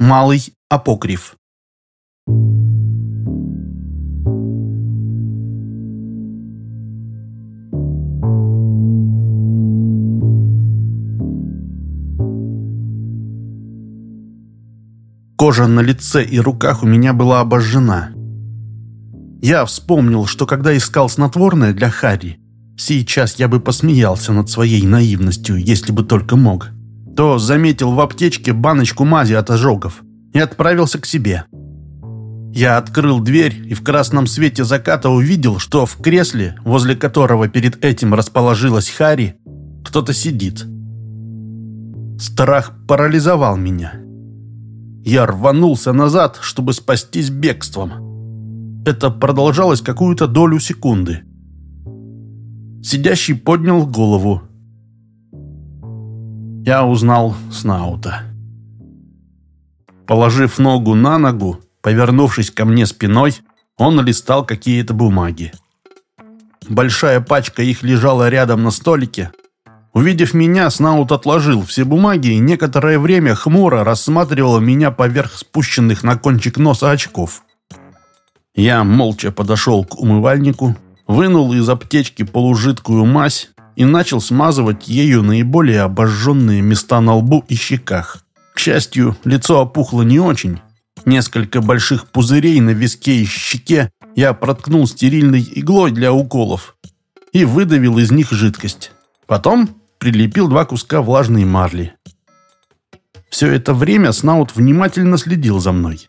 Малый апокриф. Кожа на лице и руках у меня была обожжена. Я вспомнил, что когда искал снотворное для Харри, сейчас я бы посмеялся над своей наивностью, если бы только мог, то заметил в аптечке баночку мази от ожогов и отправился к себе. Я открыл дверь и в красном свете заката увидел, что в кресле, возле которого перед этим расположилась Харри, кто-то сидит. Страх парализовал меня. Я рванулся назад, чтобы спастись бегством. Это продолжалось какую-то долю секунды. Сидящий поднял голову. Я узнал Снаута. Положив ногу на ногу, повернувшись ко мне спиной, он листал какие-то бумаги. Большая пачка их лежала рядом на столике, Увидев меня, Снаут отложил все бумаги и некоторое время хмуро рассматривал меня поверх спущенных на кончик носа очков. Я молча подошел к умывальнику, вынул из аптечки полужидкую мазь и начал смазывать ею наиболее обожженные места на лбу и щеках. К счастью, лицо опухло не очень. Несколько больших пузырей на виске и щеке я проткнул стерильной иглой для уколов и выдавил из них жидкость. Потом прилепил два куска влажной марли. Все это время Снаут внимательно следил за мной.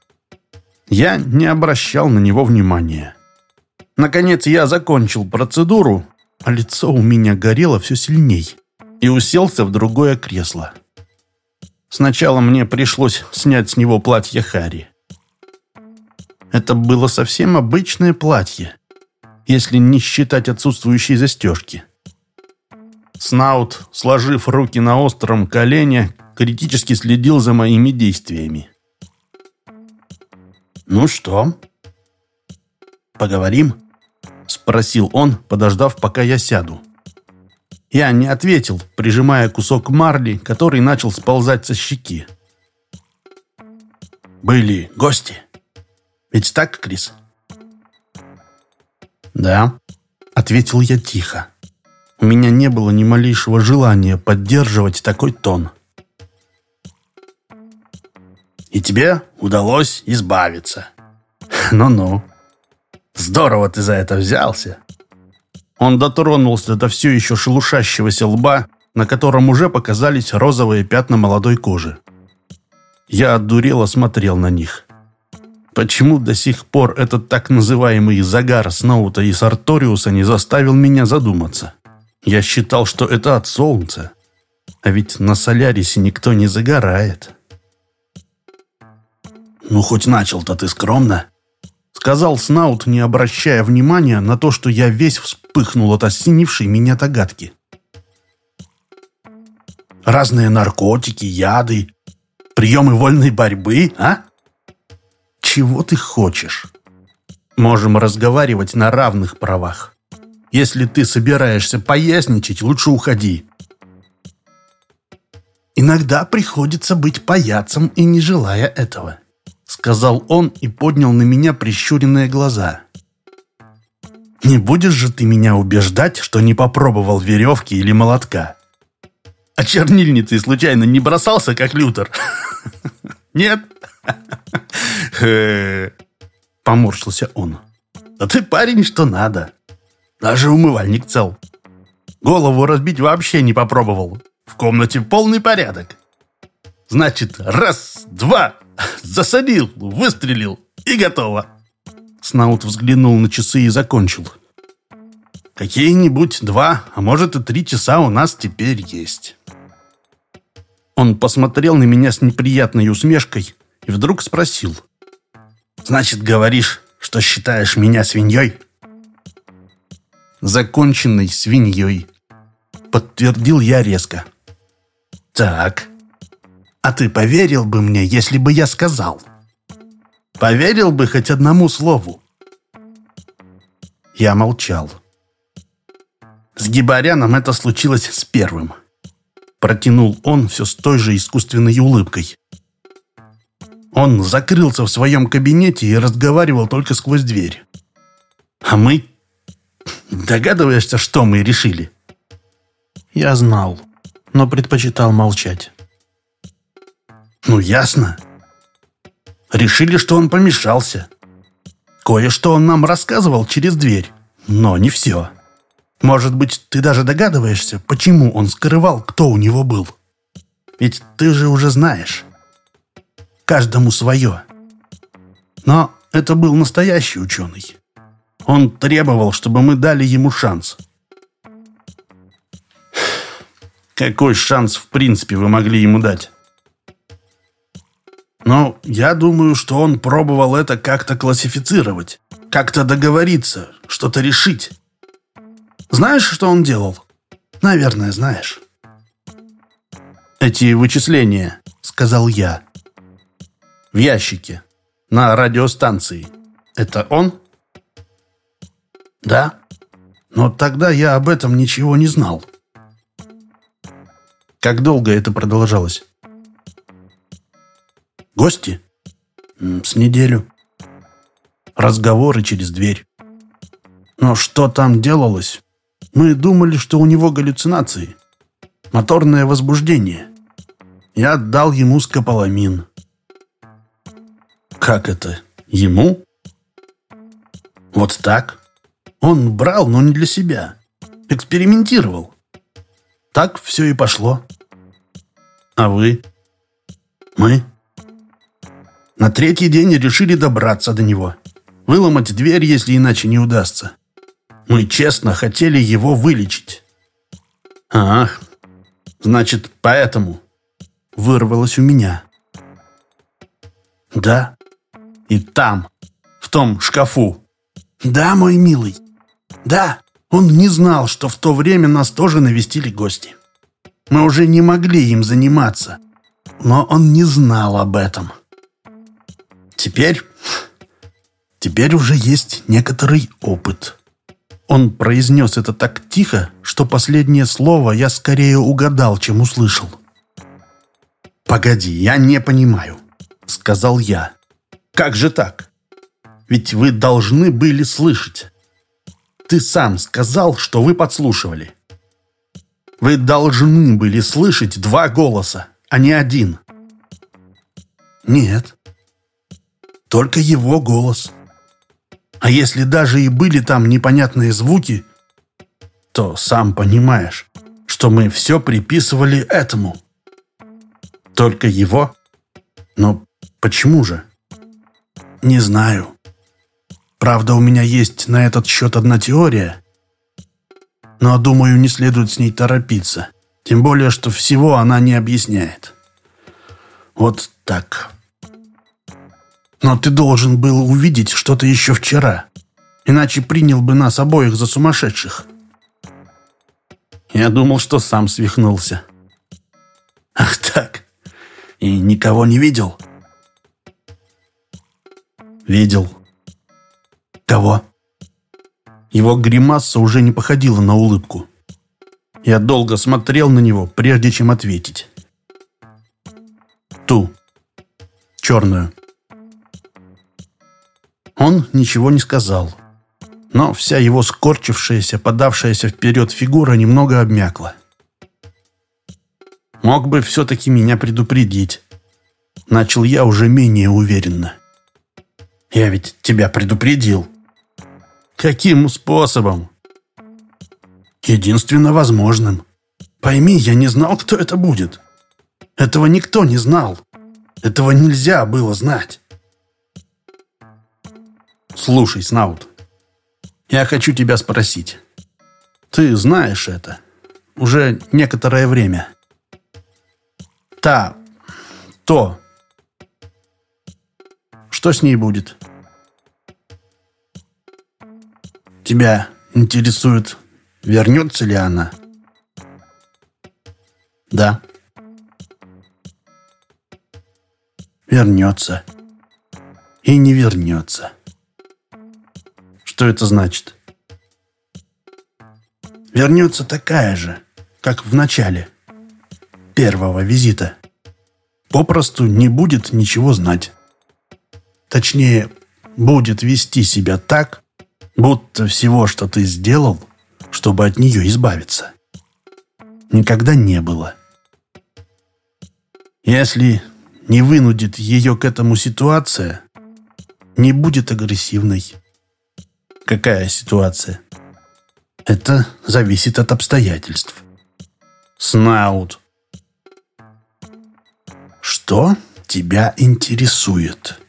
Я не обращал на него внимания. Наконец я закончил процедуру, а лицо у меня горело все сильней, и уселся в другое кресло. Сначала мне пришлось снять с него платье Хари. Это было совсем обычное платье, если не считать отсутствующей застежки. Снаут, сложив руки на остром колене, критически следил за моими действиями. «Ну что, поговорим?» — спросил он, подождав, пока я сяду. Я не ответил, прижимая кусок марли, который начал сползать со щеки. «Были гости? Ведь так, Крис?» «Да», — ответил я тихо. У меня не было ни малейшего желания поддерживать такой тон. «И тебе удалось избавиться. Ну-ну. Здорово ты за это взялся». Он дотронулся до все еще шелушащегося лба, на котором уже показались розовые пятна молодой кожи. Я одурело смотрел на них. Почему до сих пор этот так называемый загар Сноута и Сарториуса не заставил меня задуматься? Я считал, что это от солнца. А ведь на Солярисе никто не загорает. «Ну, хоть начал-то ты скромно», — сказал Снаут, не обращая внимания на то, что я весь вспыхнул от осенившей меня догадки. «Разные наркотики, яды, приемы вольной борьбы, а? Чего ты хочешь? Можем разговаривать на равных правах. Если ты собираешься поясничать, лучше уходи. Иногда приходится быть паяцем и не желая этого, сказал он и поднял на меня прищуренные глаза. Не будешь же ты меня убеждать, что не попробовал веревки или молотка? А чернильницей случайно не бросался, как Лютер? Нет? Поморщился он. Да ты парень, что надо. Даже умывальник цел. Голову разбить вообще не попробовал. В комнате полный порядок. Значит, раз, два, засадил, выстрелил и готово. Снаут взглянул на часы и закончил. Какие-нибудь два, а может и три часа у нас теперь есть. Он посмотрел на меня с неприятной усмешкой и вдруг спросил. «Значит, говоришь, что считаешь меня свиньей?» законченной свиньей. Подтвердил я резко. Так. А ты поверил бы мне, если бы я сказал? Поверил бы хоть одному слову? Я молчал. С Гибаряном это случилось с первым. Протянул он все с той же искусственной улыбкой. Он закрылся в своем кабинете и разговаривал только сквозь дверь. А мы... Догадываешься, что мы решили? Я знал, но предпочитал молчать. Ну, ясно. Решили, что он помешался. Кое-что он нам рассказывал через дверь, но не все. Может быть, ты даже догадываешься, почему он скрывал, кто у него был? Ведь ты же уже знаешь. Каждому свое. Но это был настоящий ученый. Он требовал, чтобы мы дали ему шанс. Какой шанс, в принципе, вы могли ему дать? Но я думаю, что он пробовал это как-то классифицировать, как-то договориться, что-то решить. Знаешь, что он делал? Наверное, знаешь. «Эти вычисления», — сказал я. «В ящике, на радиостанции. Это он?» «Да. Но тогда я об этом ничего не знал». «Как долго это продолжалось?» «Гости?» «С неделю». «Разговоры через дверь». «Но что там делалось?» Мы думали, что у него галлюцинации. Моторное возбуждение. Я дал ему скополамин. Как это? Ему? Вот так. Он брал, но не для себя. Экспериментировал. Так все и пошло. А вы? Мы? На третий день решили добраться до него. Выломать дверь, если иначе не удастся. Мы честно хотели его вылечить. Ах, значит, поэтому вырвалось у меня. Да, и там, в том шкафу. Да, мой милый, да, он не знал, что в то время нас тоже навестили гости. Мы уже не могли им заниматься, но он не знал об этом. Теперь, теперь уже есть некоторый опыт. Он произнес это так тихо, что последнее слово я скорее угадал, чем услышал. «Погоди, я не понимаю», — сказал я. «Как же так? Ведь вы должны были слышать. Ты сам сказал, что вы подслушивали. Вы должны были слышать два голоса, а не один». «Нет, только его голос». А если даже и были там непонятные звуки, то сам понимаешь, что мы все приписывали этому. Только его? Но почему же? Не знаю. Правда, у меня есть на этот счет одна теория, но, думаю, не следует с ней торопиться. Тем более, что всего она не объясняет. Вот так. Но ты должен был увидеть что-то еще вчера. Иначе принял бы нас обоих за сумасшедших. Я думал, что сам свихнулся. Ах так. И никого не видел? Видел. Кого? Его гримаса уже не походила на улыбку. Я долго смотрел на него, прежде чем ответить. Ту. Черную. Он ничего не сказал. Но вся его скорчившаяся, подавшаяся вперед фигура немного обмякла. «Мог бы все-таки меня предупредить». Начал я уже менее уверенно. «Я ведь тебя предупредил». «Каким способом?» «Единственно возможным. Пойми, я не знал, кто это будет. Этого никто не знал. Этого нельзя было знать». Слушай, Снаут, я хочу тебя спросить. Ты знаешь это уже некоторое время. Та, то, что с ней будет? Тебя интересует, вернется ли она? Да. Вернется. И не вернется. Что это значит? Вернется такая же, как в начале первого визита. Попросту не будет ничего знать. точнее, будет вести себя так, будто всего, что ты сделал, чтобы от нее избавиться, никогда не было. Если не вынудит ее к этому ситуация, не будет агрессивной. Какая ситуация? Это зависит от обстоятельств. Снаут. Что тебя интересует?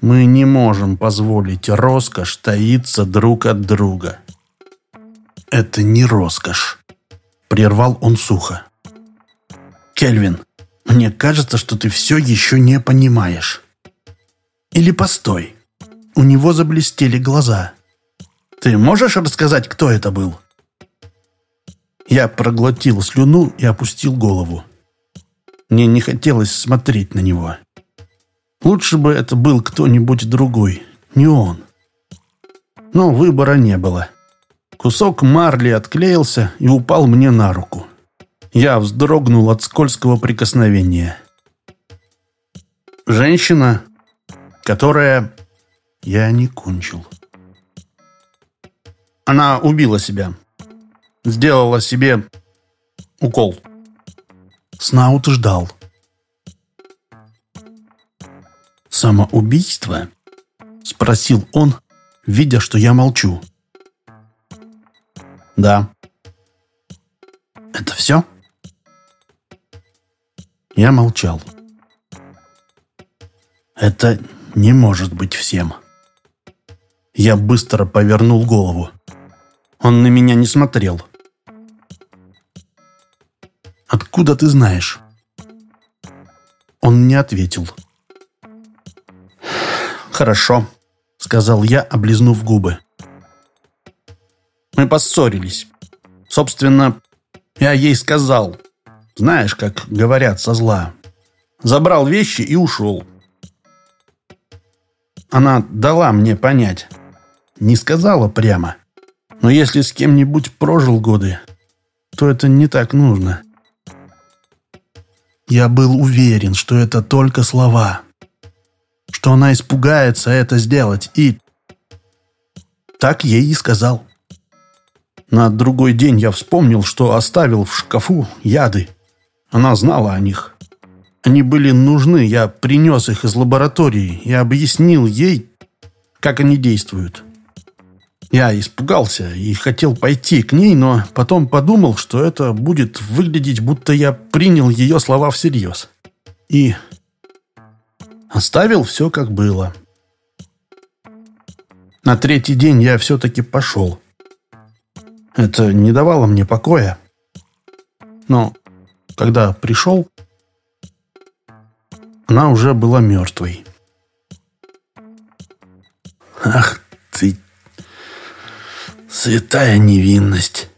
Мы не можем позволить роскошь таиться друг от друга. Это не роскошь. Прервал он сухо. Кельвин, мне кажется, что ты все еще не понимаешь. Или постой. У него заблестели глаза. Ты можешь рассказать, кто это был? Я проглотил слюну и опустил голову. Мне не хотелось смотреть на него. Лучше бы это был кто-нибудь другой, не он. Но выбора не было. Кусок марли отклеился и упал мне на руку. Я вздрогнул от скользкого прикосновения. Женщина, которая... Я не кончил. Она убила себя. Сделала себе укол. Снаут ждал. «Самоубийство?» — спросил он, видя, что я молчу. «Да». «Это все?» Я молчал. «Это не может быть всем». Я быстро повернул голову. Он на меня не смотрел. «Откуда ты знаешь?» Он не ответил. «Хорошо», — сказал я, облизнув губы. Мы поссорились. Собственно, я ей сказал. Знаешь, как говорят со зла. Забрал вещи и ушел. Она дала мне понять. Не сказала прямо. Но если с кем-нибудь прожил годы, то это не так нужно. Я был уверен, что это только слова что она испугается это сделать, и... Так ей и сказал. На другой день я вспомнил, что оставил в шкафу яды. Она знала о них. Они были нужны, я принес их из лаборатории и объяснил ей, как они действуют. Я испугался и хотел пойти к ней, но потом подумал, что это будет выглядеть, будто я принял ее слова всерьез. И Оставил все, как было. На третий день я все-таки пошел. Это не давало мне покоя. Но когда пришел, она уже была мертвой. Ах святая невинность.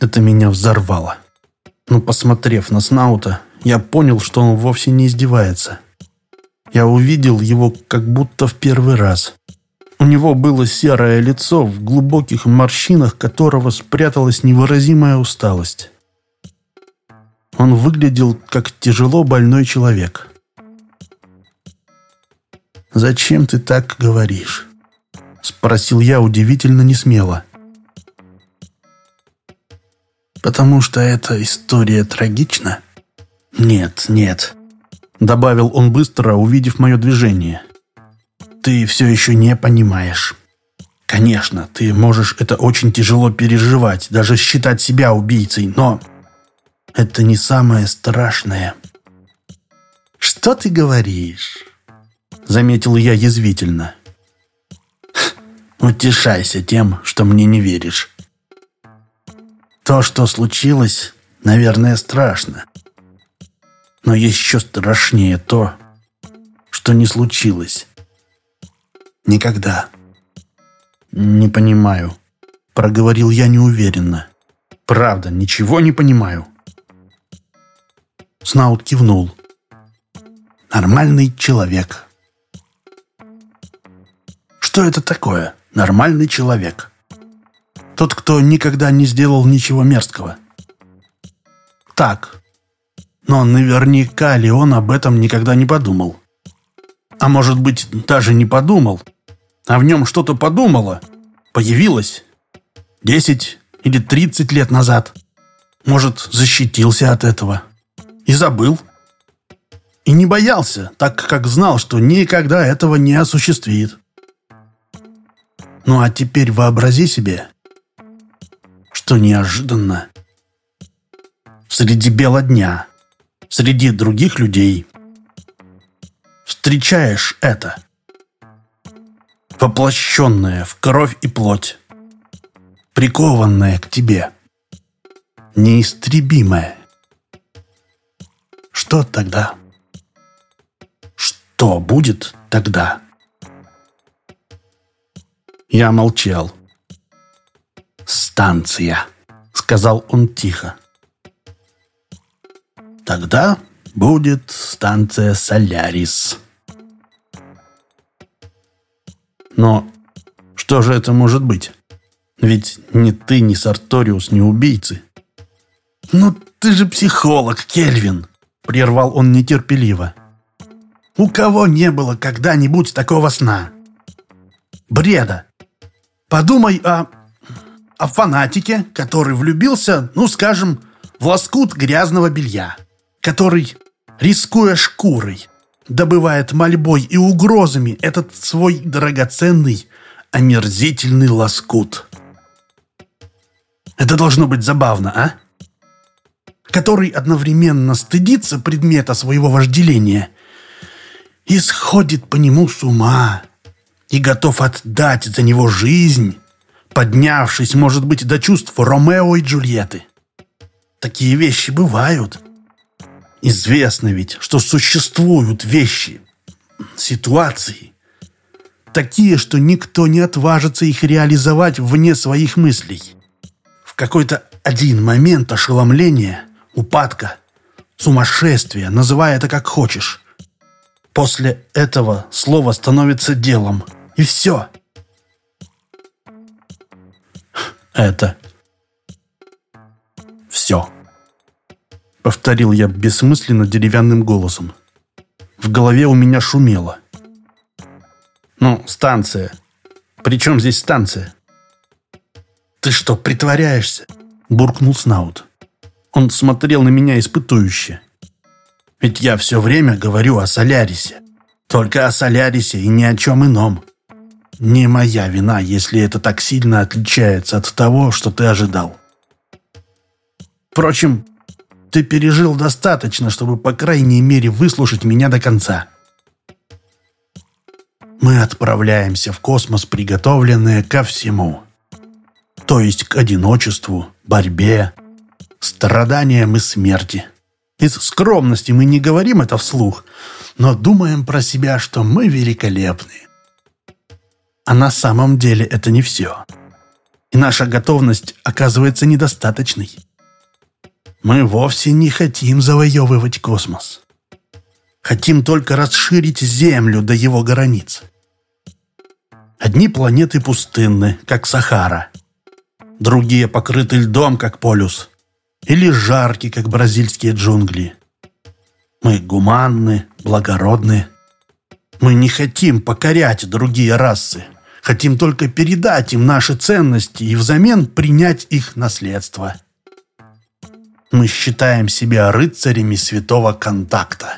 Это меня взорвало. Но посмотрев на Снаута, я понял, что он вовсе не издевается. Я увидел его как будто в первый раз. У него было серое лицо, в глубоких морщинах которого спряталась невыразимая усталость. Он выглядел как тяжело больной человек. «Зачем ты так говоришь?» — спросил я удивительно несмело. «Потому что эта история трагична?» «Нет, нет. Добавил он быстро, увидев мое движение. «Ты все еще не понимаешь. Конечно, ты можешь это очень тяжело переживать, даже считать себя убийцей, но это не самое страшное». «Что ты говоришь?» Заметил я язвительно. «Утешайся тем, что мне не веришь. То, что случилось, наверное, страшно. Но еще страшнее то, что не случилось. Никогда. «Не понимаю», — проговорил я неуверенно. «Правда, ничего не понимаю». Снаут кивнул. «Нормальный человек». «Что это такое? Нормальный человек?» «Тот, кто никогда не сделал ничего мерзкого». «Так, но наверняка ли он об этом никогда не подумал? А может быть, даже не подумал, а в нем что-то подумало, появилось. Десять или тридцать лет назад. Может, защитился от этого. И забыл. И не боялся, так как знал, что никогда этого не осуществит. Ну а теперь вообрази себе, что неожиданно среди бела дня, среди других людей, встречаешь это, воплощенное в кровь и плоть, прикованное к тебе, неистребимое. Что тогда? Что будет тогда? Я молчал. «Станция», — сказал он тихо. «Тогда будет станция Солярис». Но что же это может быть? Ведь ни ты, ни Сарториус, ни убийцы. «Ну ты же психолог, Кельвин!» — прервал он нетерпеливо. «У кого не было когда-нибудь такого сна? Бреда! Подумай о... о фанатике, который влюбился, ну, скажем, в лоскут грязного белья, который, рискуя шкурой, добывает мольбой и угрозами этот свой драгоценный, омерзительный лоскут. Это должно быть забавно, а? Который одновременно стыдится предмета своего вожделения и сходит по нему с ума и готов отдать за него жизнь, поднявшись, может быть, до чувств Ромео и Джульетты. Такие вещи бывают. Известно ведь, что существуют вещи, ситуации, такие, что никто не отважится их реализовать вне своих мыслей. В какой-то один момент ошеломления, упадка, сумасшествия, называй это как хочешь. После этого слово становится делом – и все. Это все. Повторил я бессмысленно деревянным голосом. В голове у меня шумело. Ну, станция. Причем здесь станция? Ты что, притворяешься? Буркнул Снаут. Он смотрел на меня испытующе. Ведь я все время говорю о Солярисе. Только о Солярисе и ни о чем ином. Не моя вина, если это так сильно отличается от того, что ты ожидал. Впрочем, ты пережил достаточно, чтобы, по крайней мере, выслушать меня до конца. Мы отправляемся в космос, приготовленные ко всему. То есть к одиночеству, борьбе, страданиям и смерти. Из скромности мы не говорим это вслух, но думаем про себя, что мы великолепны. А на самом деле это не все. И наша готовность оказывается недостаточной. Мы вовсе не хотим завоевывать космос. Хотим только расширить Землю до его границ. Одни планеты пустынны, как Сахара. Другие покрыты льдом, как полюс. Или жарки, как бразильские джунгли. Мы гуманны, благородны. Мы не хотим покорять другие расы. Хотим только передать им наши ценности и взамен принять их наследство. Мы считаем себя рыцарями святого контакта.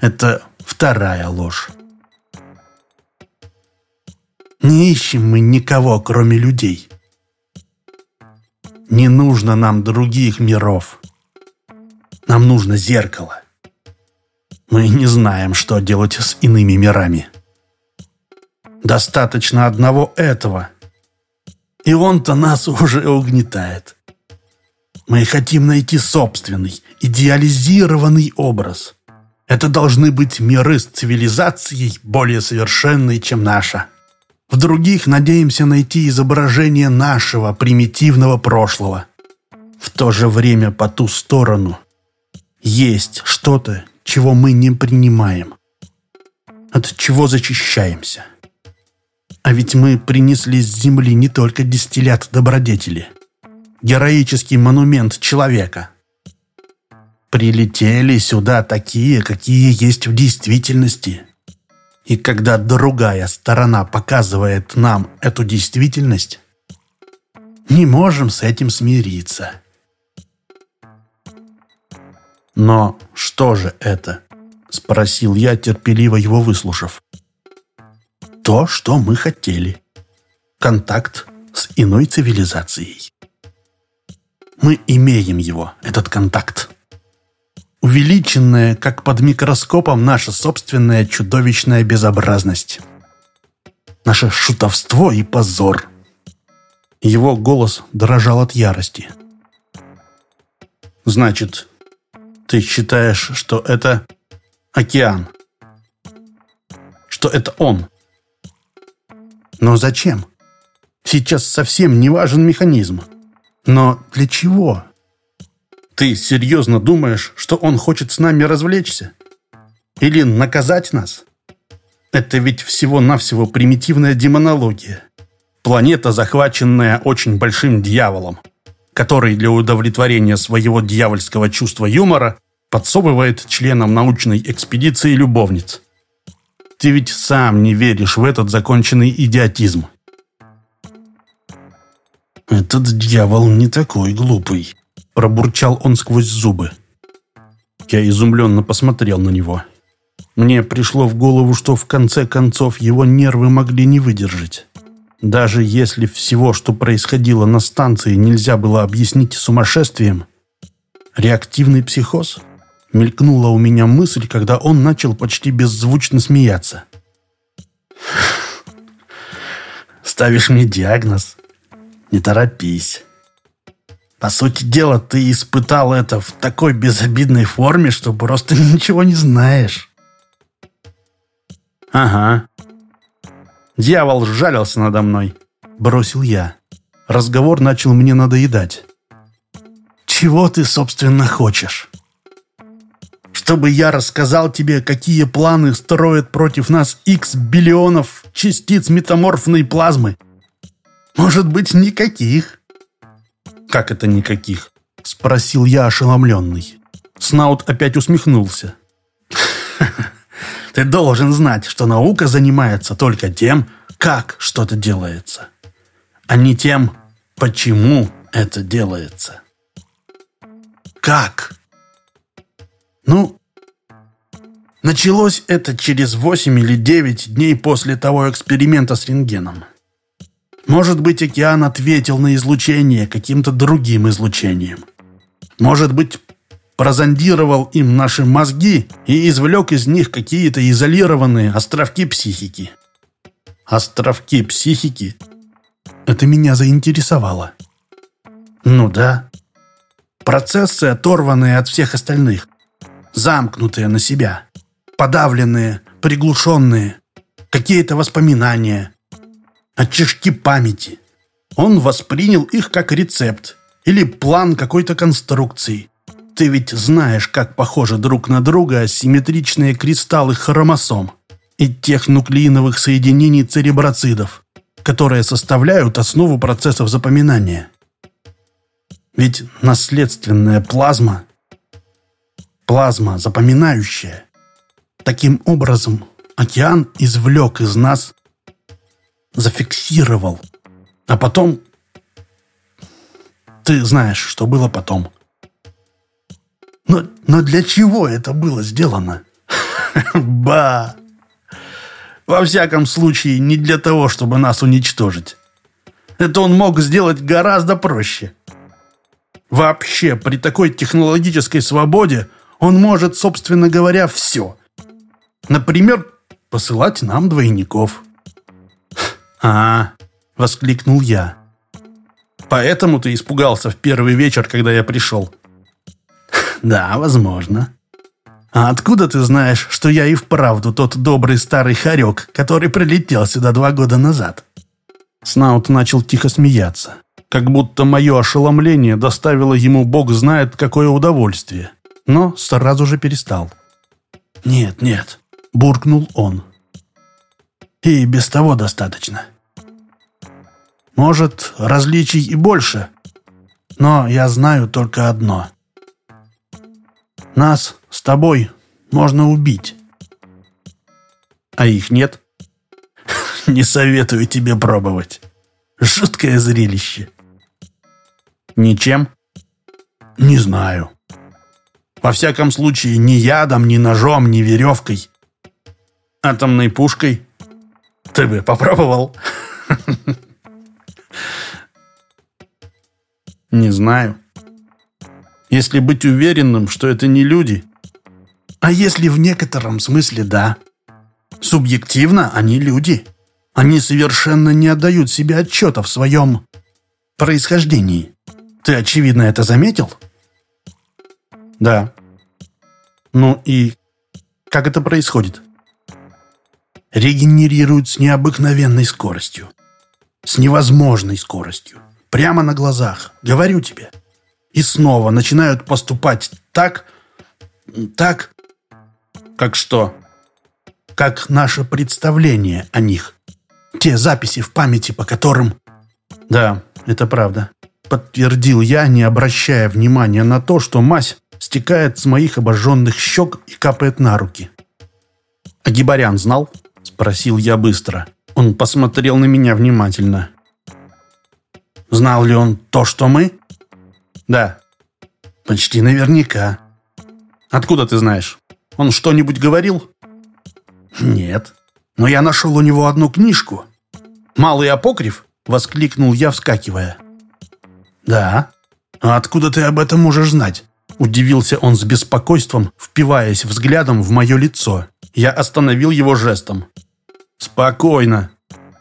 Это вторая ложь. Не ищем мы никого, кроме людей. Не нужно нам других миров. Нам нужно зеркало. Мы не знаем, что делать с иными мирами. Достаточно одного этого. И он-то нас уже угнетает. Мы хотим найти собственный, идеализированный образ. Это должны быть миры с цивилизацией более совершенной, чем наша. В других надеемся найти изображение нашего примитивного прошлого. В то же время по ту сторону есть что-то, чего мы не принимаем, от чего зачищаемся. А ведь мы принесли с земли не только дистиллят добродетели. Героический монумент человека. прилетели сюда такие, какие есть в действительности. И когда другая сторона показывает нам эту действительность, не можем с этим смириться. «Но что же это?» — спросил я, терпеливо его выслушав. «То, что мы хотели. Контакт с иной цивилизацией. Мы имеем его, этот контакт. Увеличенная, как под микроскопом, наша собственная чудовищная безобразность. Наше шутовство и позор». Его голос дрожал от ярости. «Значит, ты считаешь, что это океан? Что это он?» «Но зачем? Сейчас совсем не важен механизм. Но для чего?» «Ты серьезно думаешь, что он хочет с нами развлечься? Или наказать нас? Это ведь всего-навсего примитивная демонология. Планета, захваченная очень большим дьяволом, который для удовлетворения своего дьявольского чувства юмора подсовывает членам научной экспедиции любовниц. Ты ведь сам не веришь в этот законченный идиотизм. «Этот дьявол не такой глупый», – пробурчал он сквозь зубы. Я изумленно посмотрел на него. Мне пришло в голову, что в конце концов его нервы могли не выдержать. Даже если всего, что происходило на станции, нельзя было объяснить сумасшествием, реактивный психоз? Мелькнула у меня мысль, когда он начал почти беззвучно смеяться. «Ставишь мне диагноз? Не торопись. По сути дела, ты испытал это в такой безобидной форме, что просто ничего не знаешь». «Ага», Дьявол сжалился надо мной. Бросил я. Разговор начал мне надоедать. «Чего ты, собственно, хочешь?» «Чтобы я рассказал тебе, какие планы строят против нас X биллионов частиц метаморфной плазмы? Может быть, никаких?» «Как это никаких?» — спросил я ошеломленный. Снаут опять усмехнулся. Ты должен знать, что наука занимается только тем, как что-то делается, а не тем, почему это делается. Как? Ну, началось это через 8 или 9 дней после того эксперимента с рентгеном. Может быть, океан ответил на излучение каким-то другим излучением. Может быть, прозондировал им наши мозги и извлек из них какие-то изолированные островки психики. Островки психики? Это меня заинтересовало. Ну да. Процессы, оторванные от всех остальных. Замкнутые на себя. Подавленные, приглушенные. Какие-то воспоминания. Очишки памяти. Он воспринял их как рецепт или план какой-то конструкции. Ты ведь знаешь, как похожи друг на друга асимметричные кристаллы хромосом и тех нуклеиновых соединений цереброцидов, которые составляют основу процессов запоминания. Ведь наследственная плазма, плазма запоминающая, таким образом океан извлек из нас, зафиксировал, а потом... Ты знаешь, что было потом. Но, но для чего это было сделано? Ба! Во всяком случае, не для того, чтобы нас уничтожить. Это он мог сделать гораздо проще. Вообще, при такой технологической свободе он может, собственно говоря, все. Например, посылать нам двойников. «А, — воскликнул я. Поэтому ты испугался в первый вечер, когда я пришел. Да, возможно. А откуда ты знаешь, что я и вправду тот добрый старый хорек, который прилетел сюда два года назад? Снаут начал тихо смеяться, как будто мое ошеломление доставило ему бог знает какое удовольствие, но сразу же перестал. «Нет, нет», — буркнул он. «И без того достаточно. Может, различий и больше, но я знаю только одно — Нас с тобой можно убить. А их нет? Не советую тебе пробовать. Жуткое зрелище. Ничем? Не знаю. Во всяком случае, ни ядом, ни ножом, ни веревкой. Атомной пушкой? Ты бы попробовал? Не знаю. Если быть уверенным, что это не люди. А если в некотором смысле да? Субъективно они люди. Они совершенно не отдают себе отчета в своем происхождении. Ты, очевидно, это заметил? Да. Ну и как это происходит? Регенерируют с необыкновенной скоростью. С невозможной скоростью. Прямо на глазах. Говорю тебе. И снова начинают поступать так... Так... Как что? Как наше представление о них. Те записи в памяти, по которым... Да, это правда. Подтвердил я, не обращая внимания на то, что мазь стекает с моих обожженных щек и капает на руки. «А Гибарян знал?» – спросил я быстро. Он посмотрел на меня внимательно. «Знал ли он то, что мы?» «Да». «Почти наверняка». «Откуда ты знаешь? Он что-нибудь говорил?» «Нет. Но я нашел у него одну книжку». «Малый апокриф?» – воскликнул я, вскакивая. «Да. А откуда ты об этом можешь знать?» Удивился он с беспокойством, впиваясь взглядом в мое лицо. Я остановил его жестом. «Спокойно.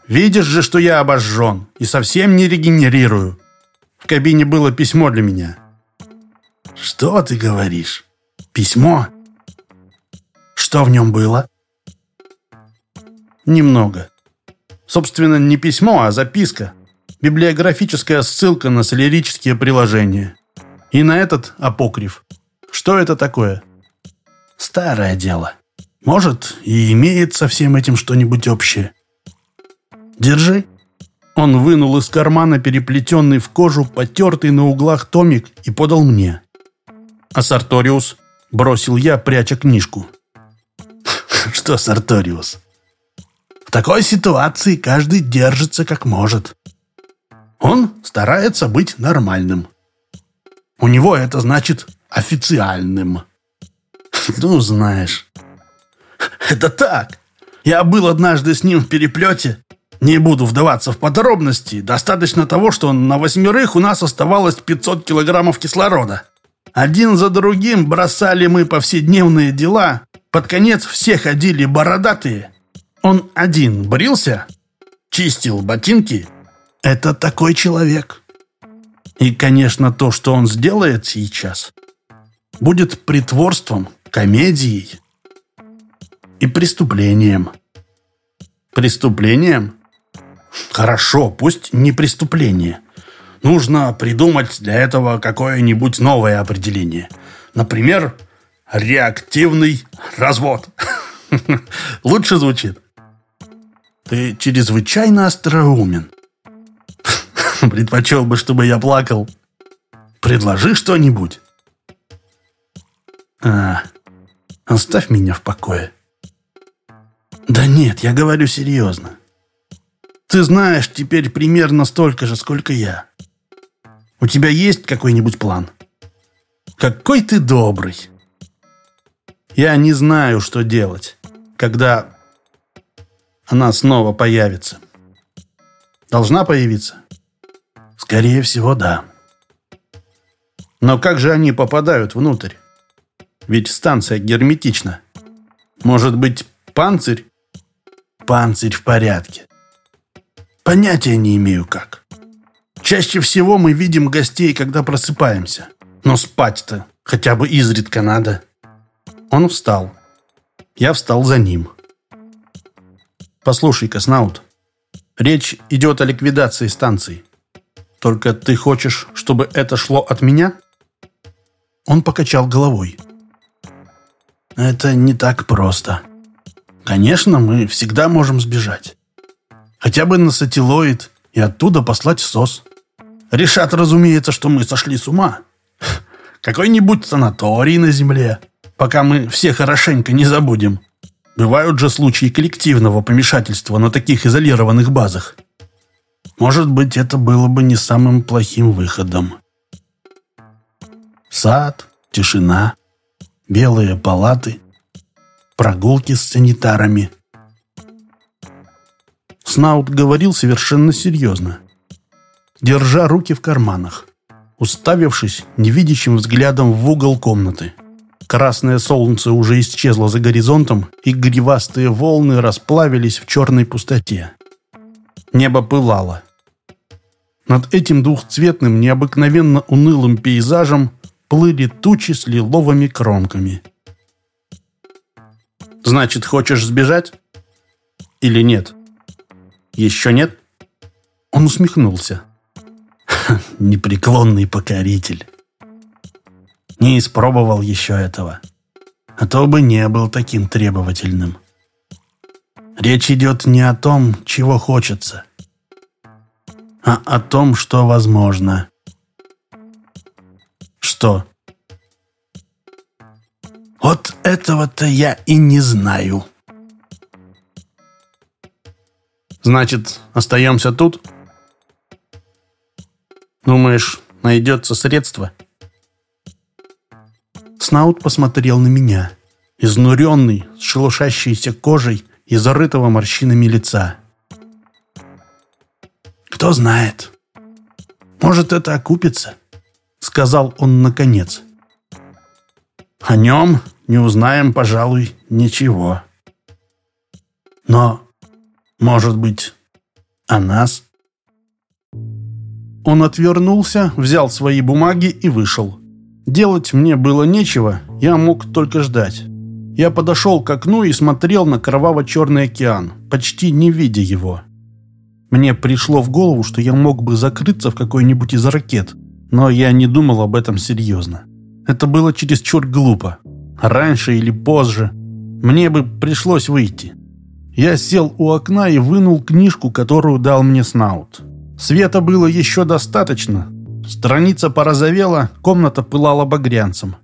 Видишь же, что я обожжен и совсем не регенерирую. В кабине было письмо для меня». «Что ты говоришь? Письмо? Что в нем было?» «Немного. Собственно, не письмо, а записка. Библиографическая ссылка на солерические приложения. И на этот апокриф. Что это такое? Старое дело. Может, и имеет со всем этим что-нибудь общее. Держи. Он вынул из кармана переплетенный в кожу, потертый на углах томик и подал мне. «А Сарториус?» – бросил я, пряча книжку. «Что Сарториус?» «В такой ситуации каждый держится как может. Он старается быть нормальным. У него это значит официальным. Ну, знаешь. Это так. Я был однажды с ним в переплете. Не буду вдаваться в подробности. Достаточно того, что на восьмерых у нас оставалось 500 килограммов кислорода. Один за другим бросали мы повседневные дела. Под конец все ходили бородатые. Он один брился, чистил ботинки. Это такой человек. И, конечно, то, что он сделает сейчас, будет притворством, комедией и преступлением. Преступлением? Хорошо, пусть не преступление. Нужно придумать для этого какое-нибудь новое определение. Например, реактивный развод. Лучше звучит. Ты чрезвычайно остроумен. Предпочел бы, чтобы я плакал. Предложи что-нибудь. А, оставь меня в покое. Да нет, я говорю серьезно. Ты знаешь теперь примерно столько же, сколько я. У тебя есть какой-нибудь план? Какой ты добрый. Я не знаю, что делать, когда она снова появится. Должна появиться? Скорее всего, да. Но как же они попадают внутрь? Ведь станция герметична. Может быть, панцирь? Панцирь в порядке. Понятия не имею как. Чаще всего мы видим гостей, когда просыпаемся. Но спать-то хотя бы изредка надо. Он встал. Я встал за ним. Послушай, Коснаут, речь идет о ликвидации станции. Только ты хочешь, чтобы это шло от меня?» Он покачал головой. «Это не так просто. Конечно, мы всегда можем сбежать. Хотя бы на сателлоид и оттуда послать СОС. Решат, разумеется, что мы сошли с ума. Какой-нибудь санаторий на земле, пока мы все хорошенько не забудем. Бывают же случаи коллективного помешательства на таких изолированных базах. Может быть, это было бы не самым плохим выходом. Сад, тишина, белые палаты, прогулки с санитарами. Снаут говорил совершенно серьезно, держа руки в карманах, уставившись невидящим взглядом в угол комнаты. Красное солнце уже исчезло за горизонтом, и гривастые волны расплавились в черной пустоте. Небо пылало. Над этим двухцветным, необыкновенно унылым пейзажем плыли тучи с лиловыми кромками. «Значит, хочешь сбежать? Или нет?» «Еще нет?» Он усмехнулся. «Непреклонный покоритель». Не испробовал еще этого. А то бы не был таким требовательным. Речь идет не о том, чего хочется, а о том, что возможно. Что? Вот этого-то я и не знаю. Значит, остаемся тут? Думаешь, найдется средство? Снаут посмотрел на меня, изнуренный, с шелушащейся кожей и зарытого морщинами лица. «Кто знает. Может, это окупится», — сказал он наконец. «О нем не узнаем, пожалуй, ничего. Но, может быть, о нас?» Он отвернулся, взял свои бумаги и вышел. Делать мне было нечего, я мог только ждать. Я подошел к окну и смотрел на кроваво-черный океан, почти не видя его. Мне пришло в голову, что я мог бы закрыться в какой-нибудь из ракет, но я не думал об этом серьезно. Это было чересчур глупо. Раньше или позже мне бы пришлось выйти. Я сел у окна и вынул книжку, которую дал мне Снаут. Света было еще достаточно, Страница порозовела, комната пылала багрянцем.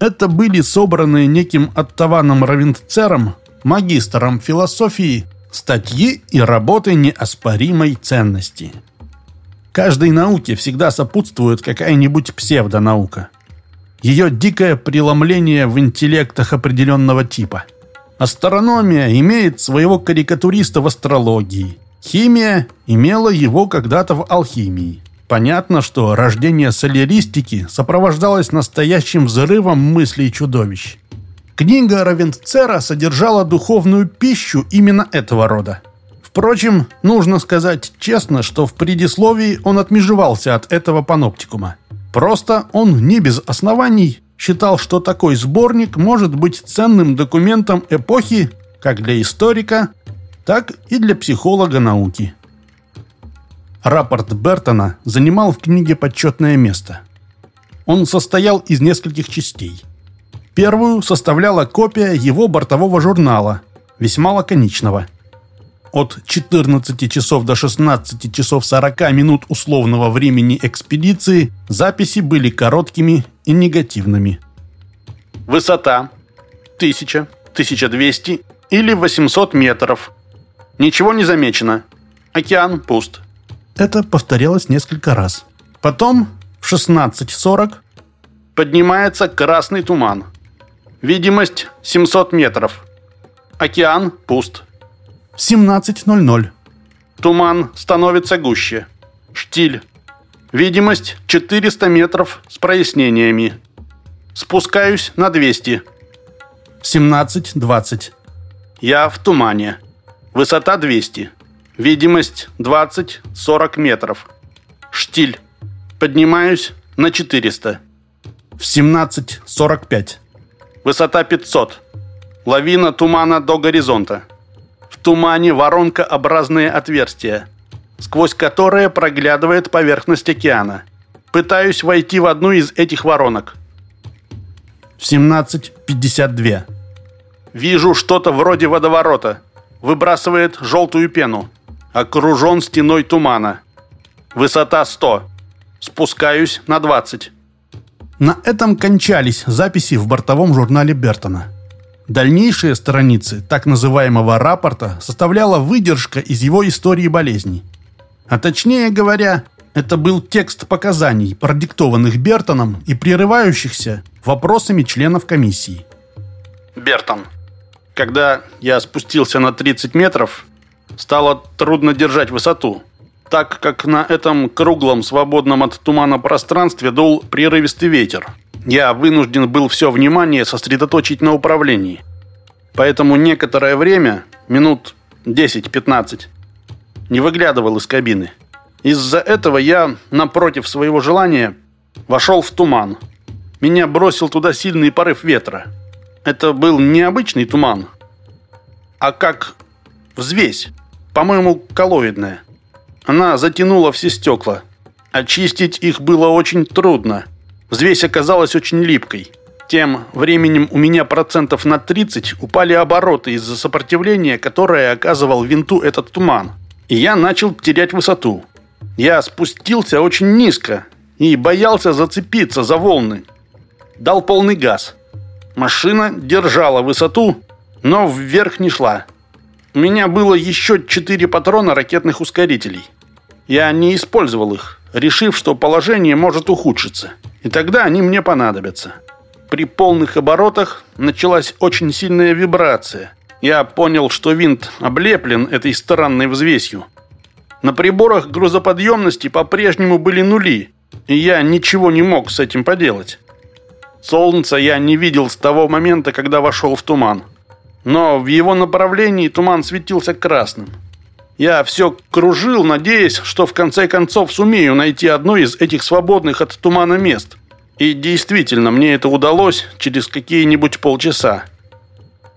Это были собранные неким Оттаваном Равентцером, магистром философии, статьи и работы неоспоримой ценности. Каждой науке всегда сопутствует какая-нибудь псевдонаука. Ее дикое преломление в интеллектах определенного типа. Астрономия имеет своего карикатуриста в астрологии. Химия имела его когда-то в алхимии. Понятно, что рождение соляристики сопровождалось настоящим взрывом мыслей чудовищ. Книга Равентцера содержала духовную пищу именно этого рода. Впрочем, нужно сказать честно, что в предисловии он отмежевался от этого паноптикума. Просто он не без оснований считал, что такой сборник может быть ценным документом эпохи как для историка, так и для психолога науки. Рапорт Бертона занимал в книге почетное место. Он состоял из нескольких частей. Первую составляла копия его бортового журнала, весьма лаконичного. От 14 часов до 16 часов 40 минут условного времени экспедиции записи были короткими и негативными. Высота 1000, 1200 или 800 метров. Ничего не замечено. Океан пуст. Это повторялось несколько раз. Потом в 16.40 поднимается красный туман. Видимость 700 метров. Океан пуст. 17.00. Туман становится гуще. Штиль. Видимость 400 метров с прояснениями. Спускаюсь на 200. 17.20. Я в тумане. Высота 200. Видимость 20-40 метров. Штиль. Поднимаюсь на 400. В 17.45. Высота 500. Лавина тумана до горизонта. В тумане воронкообразные отверстия, сквозь которые проглядывает поверхность океана. Пытаюсь войти в одну из этих воронок. В 17.52. Вижу что-то вроде водоворота. Выбрасывает желтую пену окружен стеной тумана. Высота 100. Спускаюсь на 20. На этом кончались записи в бортовом журнале Бертона. Дальнейшие страницы так называемого рапорта составляла выдержка из его истории болезней. А точнее говоря, это был текст показаний, продиктованных Бертоном и прерывающихся вопросами членов комиссии. Бертон. Когда я спустился на 30 метров, стало трудно держать высоту, так как на этом круглом, свободном от тумана пространстве дул прерывистый ветер. Я вынужден был все внимание сосредоточить на управлении. Поэтому некоторое время, минут 10-15, не выглядывал из кабины. Из-за этого я, напротив своего желания, вошел в туман. Меня бросил туда сильный порыв ветра. Это был необычный туман, а как взвесь, по-моему, коллоидная. Она затянула все стекла. Очистить их было очень трудно. Взвесь оказалась очень липкой. Тем временем у меня процентов на 30 упали обороты из-за сопротивления, которое оказывал винту этот туман. И я начал терять высоту. Я спустился очень низко и боялся зацепиться за волны. Дал полный газ. Машина держала высоту, но вверх не шла. У меня было еще четыре патрона ракетных ускорителей. Я не использовал их, решив, что положение может ухудшиться, и тогда они мне понадобятся. При полных оборотах началась очень сильная вибрация. Я понял, что винт облеплен этой странной взвесью. На приборах грузоподъемности по-прежнему были нули, и я ничего не мог с этим поделать. Солнца я не видел с того момента, когда вошел в туман. Но в его направлении туман светился красным. Я все кружил, надеясь, что в конце концов сумею найти одно из этих свободных от тумана мест. И действительно, мне это удалось через какие-нибудь полчаса.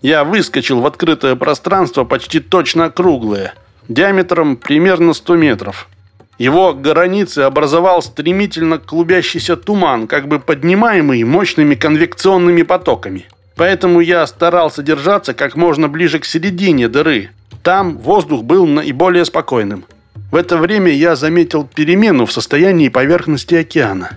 Я выскочил в открытое пространство почти точно круглое, диаметром примерно 100 метров. Его границы образовал стремительно клубящийся туман, как бы поднимаемый мощными конвекционными потоками. Поэтому я старался держаться как можно ближе к середине дыры, там воздух был наиболее спокойным. В это время я заметил перемену в состоянии поверхности океана.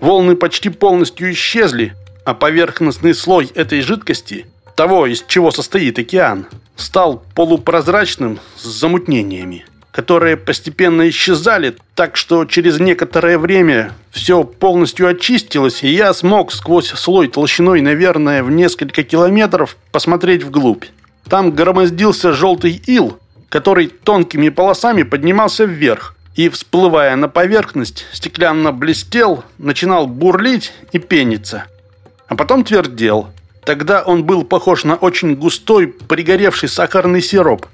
Волны почти полностью исчезли, а поверхностный слой этой жидкости, того, из чего состоит океан, стал полупрозрачным с замутнениями, которые постепенно исчезали, так что через некоторое время все полностью очистилось, и я смог сквозь слой толщиной, наверное, в несколько километров посмотреть вглубь. Там громоздился желтый ил, который тонкими полосами поднимался вверх и, всплывая на поверхность, стеклянно блестел, начинал бурлить и пениться. А потом твердел. Тогда он был похож на очень густой, пригоревший сахарный сироп.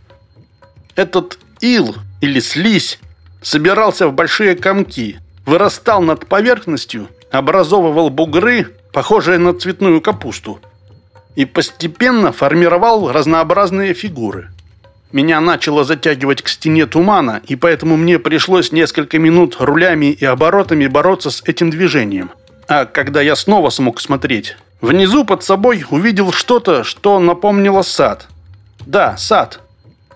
Этот ил или слизь собирался в большие комки, вырастал над поверхностью, образовывал бугры, похожие на цветную капусту – и постепенно формировал разнообразные фигуры. Меня начало затягивать к стене тумана, и поэтому мне пришлось несколько минут рулями и оборотами бороться с этим движением. А когда я снова смог смотреть, внизу под собой увидел что-то, что напомнило сад. Да, сад.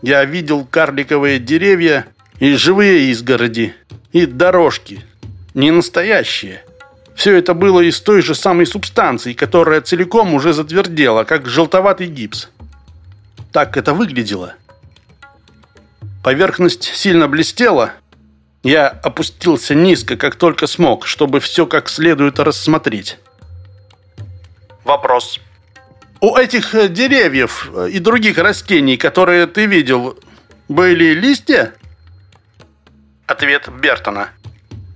Я видел карликовые деревья и живые изгороди, и дорожки. Не настоящие, все это было из той же самой субстанции, которая целиком уже затвердела, как желтоватый гипс. Так это выглядело. Поверхность сильно блестела. Я опустился низко, как только смог, чтобы все как следует рассмотреть. Вопрос. У этих э, деревьев э, и других растений, которые ты видел, были листья? Ответ Бертона.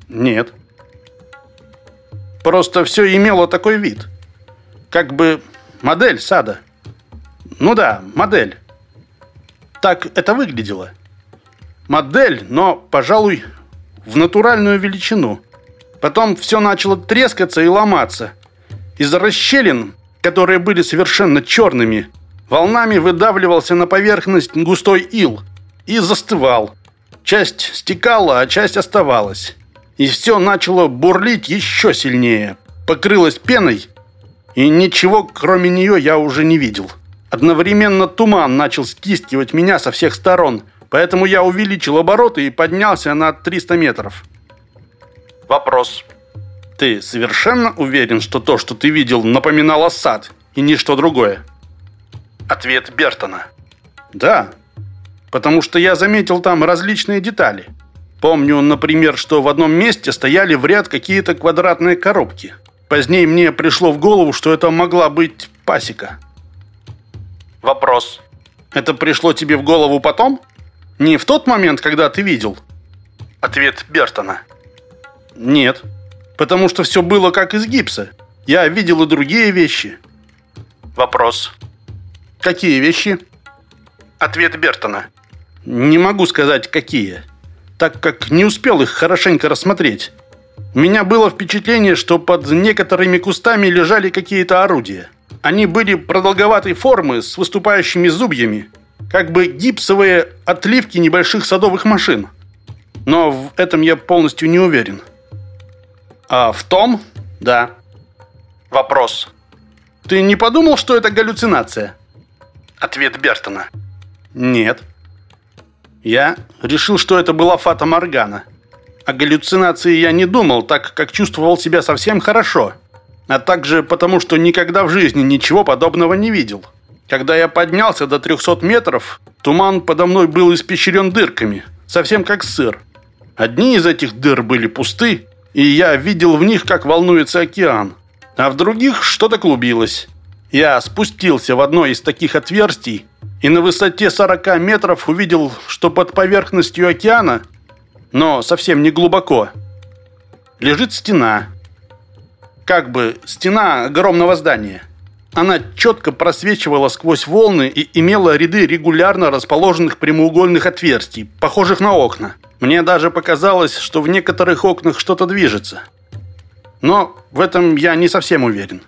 Нет. Просто все имело такой вид. Как бы модель сада. Ну да, модель. Так это выглядело. Модель, но, пожалуй, в натуральную величину. Потом все начало трескаться и ломаться. Из расщелин, которые были совершенно черными, волнами выдавливался на поверхность густой ил и застывал. Часть стекала, а часть оставалась и все начало бурлить еще сильнее. Покрылось пеной, и ничего кроме нее я уже не видел. Одновременно туман начал стискивать меня со всех сторон, поэтому я увеличил обороты и поднялся на 300 метров. Вопрос. Ты совершенно уверен, что то, что ты видел, напоминало сад и ничто другое? Ответ Бертона. Да, потому что я заметил там различные детали. Помню, например, что в одном месте стояли в ряд какие-то квадратные коробки. Позднее мне пришло в голову, что это могла быть пасека. Вопрос. Это пришло тебе в голову потом? Не в тот момент, когда ты видел? Ответ Бертона. Нет, потому что все было как из гипса. Я видел и другие вещи. Вопрос. Какие вещи? Ответ Бертона. Не могу сказать, какие, так как не успел их хорошенько рассмотреть. У меня было впечатление, что под некоторыми кустами лежали какие-то орудия. Они были продолговатой формы с выступающими зубьями, как бы гипсовые отливки небольших садовых машин. Но в этом я полностью не уверен. А в том? Да. Вопрос. Ты не подумал, что это галлюцинация? Ответ Бертона. Нет. Я решил, что это была Фата Моргана. О галлюцинации я не думал, так как чувствовал себя совсем хорошо. А также потому, что никогда в жизни ничего подобного не видел. Когда я поднялся до 300 метров, туман подо мной был испещрен дырками, совсем как сыр. Одни из этих дыр были пусты, и я видел в них, как волнуется океан, а в других что-то клубилось. Я спустился в одно из таких отверстий и на высоте 40 метров увидел, что под поверхностью океана, но совсем не глубоко, лежит стена. Как бы стена огромного здания. Она четко просвечивала сквозь волны и имела ряды регулярно расположенных прямоугольных отверстий, похожих на окна. Мне даже показалось, что в некоторых окнах что-то движется. Но в этом я не совсем уверен.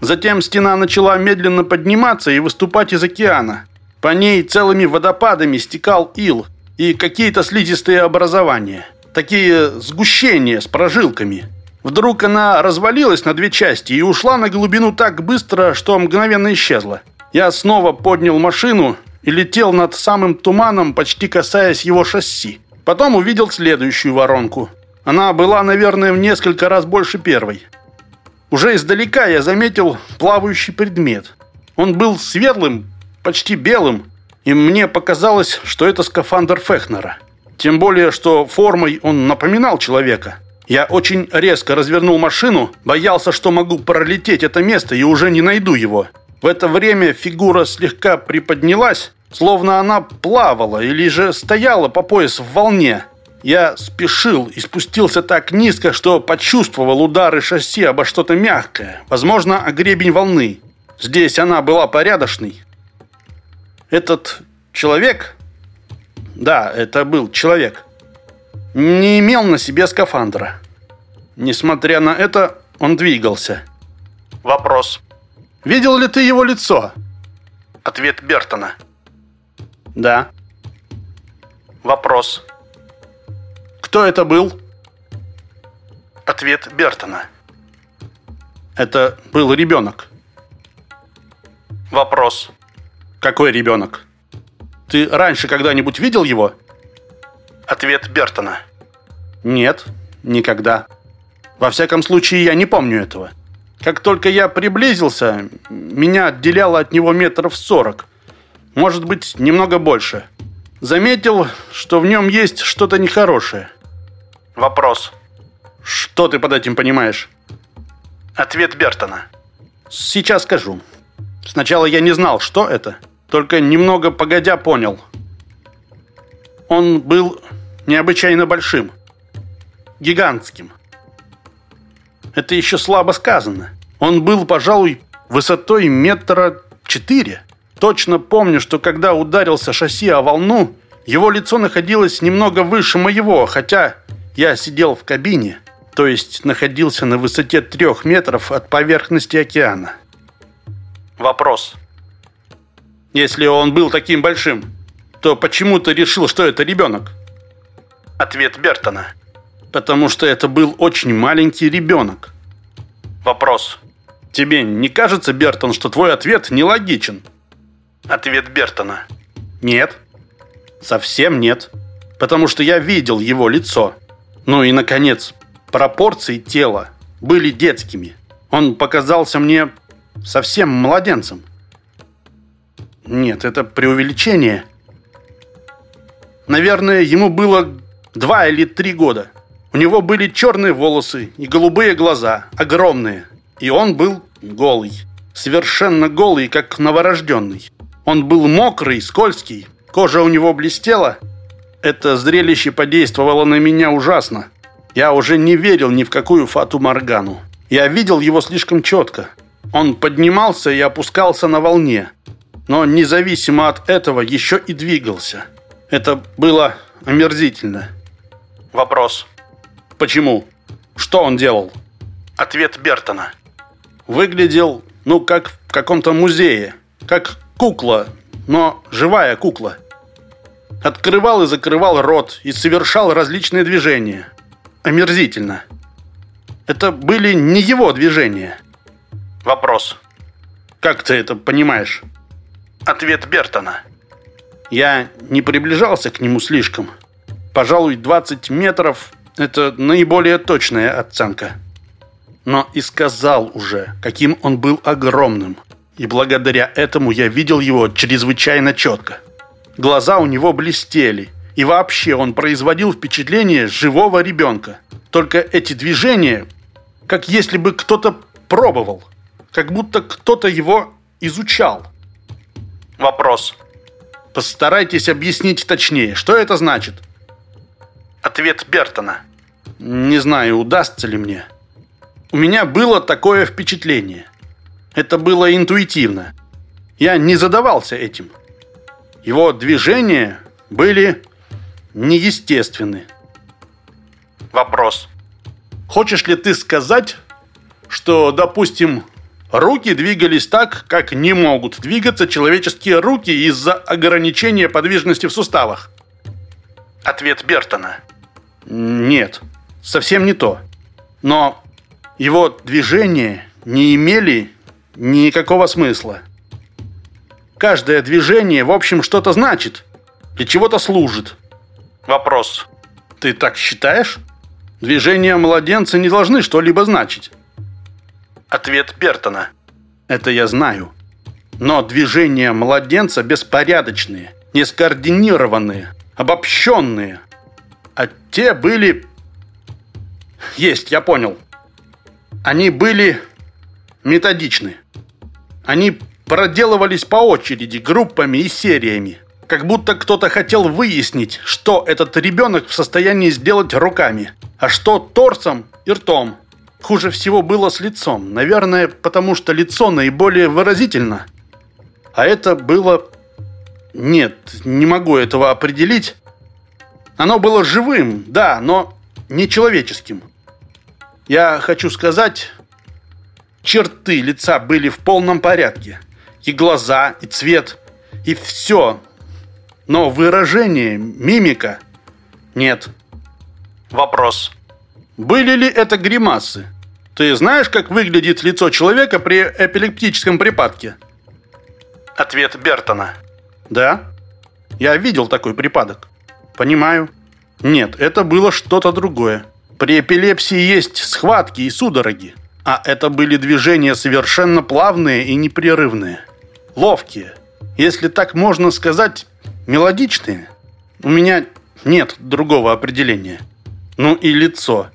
Затем стена начала медленно подниматься и выступать из океана. По ней целыми водопадами стекал ил и какие-то слизистые образования. Такие сгущения с прожилками. Вдруг она развалилась на две части и ушла на глубину так быстро, что мгновенно исчезла. Я снова поднял машину и летел над самым туманом, почти касаясь его шасси. Потом увидел следующую воронку. Она была, наверное, в несколько раз больше первой. Уже издалека я заметил плавающий предмет. Он был светлым, почти белым, и мне показалось, что это скафандр Фехнера. Тем более, что формой он напоминал человека. Я очень резко развернул машину, боялся, что могу пролететь это место и уже не найду его. В это время фигура слегка приподнялась, словно она плавала или же стояла по пояс в волне. Я спешил и спустился так низко, что почувствовал удары шасси обо что-то мягкое, возможно, о гребень волны. Здесь она была порядочной. Этот человек, да, это был человек, не имел на себе скафандра. Несмотря на это, он двигался. Вопрос. Видел ли ты его лицо? Ответ Бертона. Да. Вопрос. Кто это был? Ответ Бертона. Это был ребенок. Вопрос. Какой ребенок? Ты раньше когда-нибудь видел его? Ответ Бертона. Нет, никогда. Во всяком случае, я не помню этого. Как только я приблизился, меня отделяло от него метров сорок – может быть, немного больше. Заметил, что в нем есть что-то нехорошее. Вопрос. Что ты под этим понимаешь? Ответ Бертона. Сейчас скажу. Сначала я не знал, что это, только немного погодя понял. Он был необычайно большим. Гигантским. Это еще слабо сказано. Он был, пожалуй, высотой метра четыре. Точно помню, что когда ударился шасси о волну, его лицо находилось немного выше моего, хотя я сидел в кабине, то есть находился на высоте трех метров от поверхности океана. Вопрос. Если он был таким большим, то почему ты решил, что это ребенок? Ответ Бертона. Потому что это был очень маленький ребенок. Вопрос. Тебе не кажется, Бертон, что твой ответ нелогичен? Ответ Бертона. Нет. Совсем нет. Потому что я видел его лицо. Ну и, наконец, пропорции тела. были детскими. Он показался мне совсем младенцем. Нет, это преувеличение. Наверное, ему было два или три года. У него были черные волосы и голубые глаза, огромные. И он был голый. Совершенно голый, как новорожденный. Он был мокрый, скользкий. Кожа у него блестела. Это зрелище подействовало на меня ужасно. Я уже не верил ни в какую Фату Моргану. Я видел его слишком четко. Он поднимался и опускался на волне. Но независимо от этого еще и двигался. Это было омерзительно. Вопрос. Почему? Что он делал? Ответ Бертона. Выглядел, ну, как в каком-то музее. Как кукла, но живая кукла. Открывал и закрывал рот и совершал различные движения. Омерзительно. Это были не его движения. Вопрос. Как ты это понимаешь? Ответ Бертона. Я не приближался к нему слишком. Пожалуй, 20 метров это наиболее точная оценка. Но и сказал уже, каким он был огромным. И благодаря этому я видел его чрезвычайно четко. Глаза у него блестели. И вообще он производил впечатление живого ребенка. Только эти движения, как если бы кто-то пробовал. Как будто кто-то его изучал. Вопрос. Постарайтесь объяснить точнее, что это значит? Ответ Бертона. Не знаю, удастся ли мне. У меня было такое впечатление. Это было интуитивно. Я не задавался этим. Его движения были неестественны. Вопрос. Хочешь ли ты сказать, что, допустим, руки двигались так, как не могут двигаться человеческие руки из-за ограничения подвижности в суставах? Ответ Бертона. Нет совсем не то. Но его движения не имели никакого смысла. Каждое движение, в общем, что-то значит, для чего-то служит. Вопрос. Ты так считаешь? Движения младенца не должны что-либо значить. Ответ Бертона. Это я знаю. Но движения младенца беспорядочные, нескоординированные, обобщенные. А те были есть, я понял. Они были методичны. Они проделывались по очереди, группами и сериями. Как будто кто-то хотел выяснить, что этот ребенок в состоянии сделать руками, а что торсом и ртом. Хуже всего было с лицом. Наверное, потому что лицо наиболее выразительно. А это было... Нет, не могу этого определить. Оно было живым, да, но нечеловеческим. Я хочу сказать, черты лица были в полном порядке. И глаза, и цвет, и все. Но выражение, мимика нет. Вопрос. Были ли это гримасы? Ты знаешь, как выглядит лицо человека при эпилептическом припадке? Ответ Бертона. Да. Я видел такой припадок. Понимаю. Нет, это было что-то другое. При эпилепсии есть схватки и судороги, а это были движения совершенно плавные и непрерывные. Ловкие. Если так можно сказать, мелодичные. У меня нет другого определения. Ну и лицо.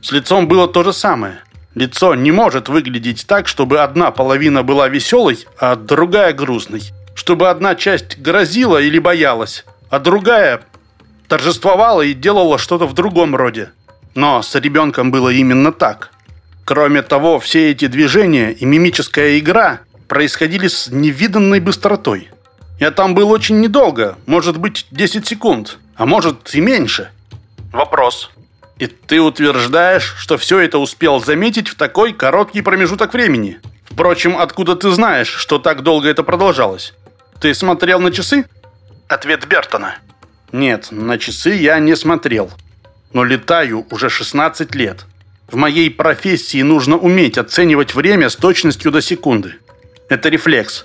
С лицом было то же самое. Лицо не может выглядеть так, чтобы одна половина была веселой, а другая грустной. Чтобы одна часть грозила или боялась, а другая торжествовала и делала что-то в другом роде. Но с ребенком было именно так. Кроме того, все эти движения и мимическая игра происходили с невиданной быстротой. Я там был очень недолго, может быть 10 секунд, а может и меньше. Вопрос. И ты утверждаешь, что все это успел заметить в такой короткий промежуток времени? Впрочем, откуда ты знаешь, что так долго это продолжалось? Ты смотрел на часы? Ответ Бертона. Нет, на часы я не смотрел но летаю уже 16 лет. В моей профессии нужно уметь оценивать время с точностью до секунды. Это рефлекс.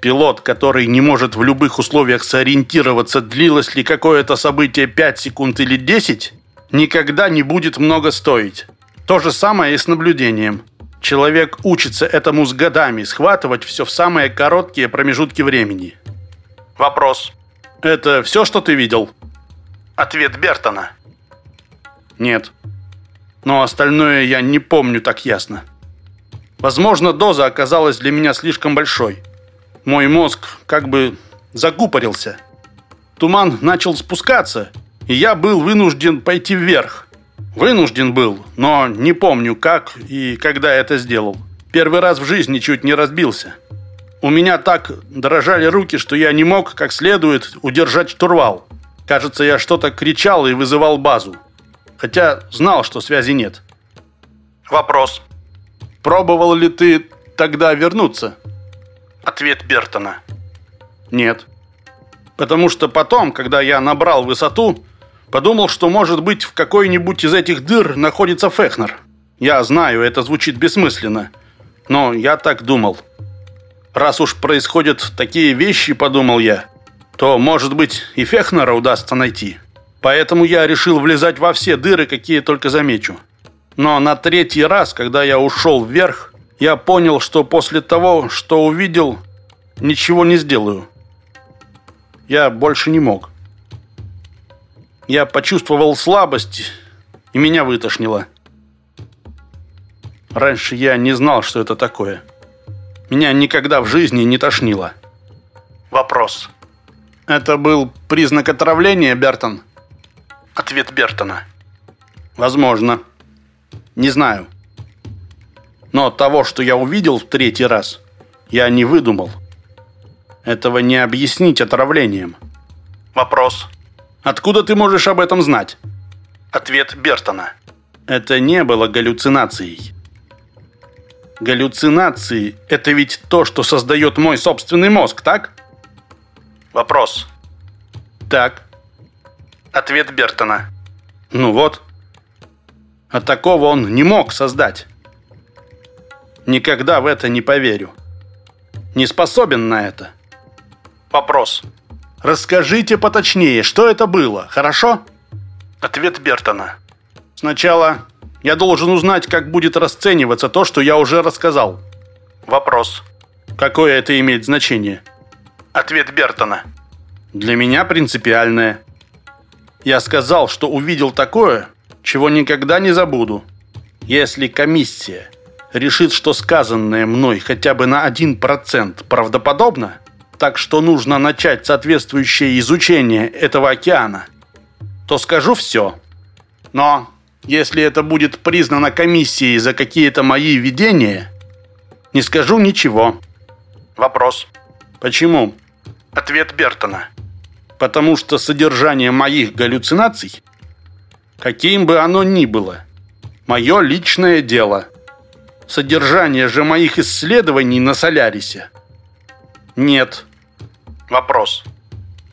Пилот, который не может в любых условиях сориентироваться, длилось ли какое-то событие 5 секунд или 10, никогда не будет много стоить. То же самое и с наблюдением. Человек учится этому с годами, схватывать все в самые короткие промежутки времени. Вопрос. Это все, что ты видел? Ответ Бертона. Нет. Но остальное я не помню так ясно. Возможно, доза оказалась для меня слишком большой. Мой мозг как бы закупорился. Туман начал спускаться, и я был вынужден пойти вверх. Вынужден был, но не помню, как и когда это сделал. Первый раз в жизни чуть не разбился. У меня так дрожали руки, что я не мог как следует удержать штурвал. Кажется, я что-то кричал и вызывал базу. Хотя знал, что связи нет. Вопрос. Пробовал ли ты тогда вернуться? Ответ Бертона. Нет. Потому что потом, когда я набрал высоту, подумал, что, может быть, в какой-нибудь из этих дыр находится Фехнер. Я знаю, это звучит бессмысленно, но я так думал. Раз уж происходят такие вещи, подумал я, то, может быть, и Фехнера удастся найти. Поэтому я решил влезать во все дыры, какие только замечу. Но на третий раз, когда я ушел вверх, я понял, что после того, что увидел, ничего не сделаю. Я больше не мог. Я почувствовал слабость, и меня вытошнило. Раньше я не знал, что это такое. Меня никогда в жизни не тошнило. Вопрос. Это был признак отравления, Бертон? Ответ Бертона. Возможно. Не знаю. Но того, что я увидел в третий раз, я не выдумал. Этого не объяснить отравлением. Вопрос. Откуда ты можешь об этом знать? Ответ Бертона. Это не было галлюцинацией. Галлюцинации – это ведь то, что создает мой собственный мозг, так? Вопрос. Так. Ответ Бертона. Ну вот. А такого он не мог создать. Никогда в это не поверю. Не способен на это. Вопрос. Расскажите поточнее, что это было, хорошо? Ответ Бертона. Сначала я должен узнать, как будет расцениваться то, что я уже рассказал. Вопрос. Какое это имеет значение? Ответ Бертона. Для меня принципиальное. Я сказал, что увидел такое, чего никогда не забуду. Если комиссия решит, что сказанное мной хотя бы на 1% правдоподобно, так что нужно начать соответствующее изучение этого океана, то скажу все. Но если это будет признано комиссией за какие-то мои видения, не скажу ничего. Вопрос. Почему? Ответ Бертона. Потому что содержание моих галлюцинаций каким бы оно ни было. Мое личное дело. Содержание же моих исследований на Солярисе. Нет. Вопрос.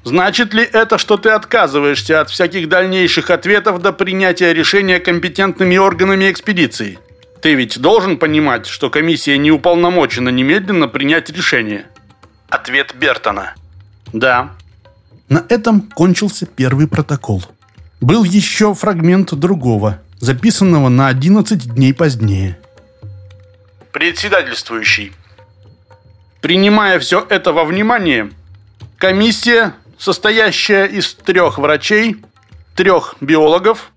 Значит ли это, что ты отказываешься от всяких дальнейших ответов до принятия решения компетентными органами экспедиции? Ты ведь должен понимать, что комиссия не уполномочена немедленно принять решение. Ответ Бертона. Да. На этом кончился первый протокол. Был еще фрагмент другого, записанного на 11 дней позднее. Председательствующий. Принимая все это во внимание, комиссия, состоящая из трех врачей, трех биологов,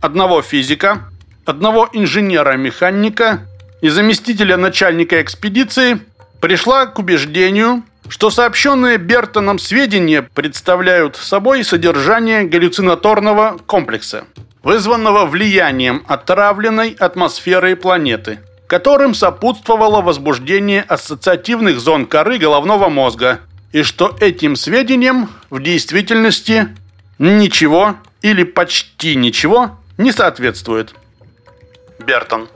одного физика, одного инженера-механика и заместителя начальника экспедиции, пришла к убеждению, что сообщенные Бертоном сведения представляют собой содержание галлюцинаторного комплекса, вызванного влиянием отравленной атмосферы планеты, которым сопутствовало возбуждение ассоциативных зон коры головного мозга, и что этим сведениям в действительности ничего или почти ничего не соответствует. Бертон.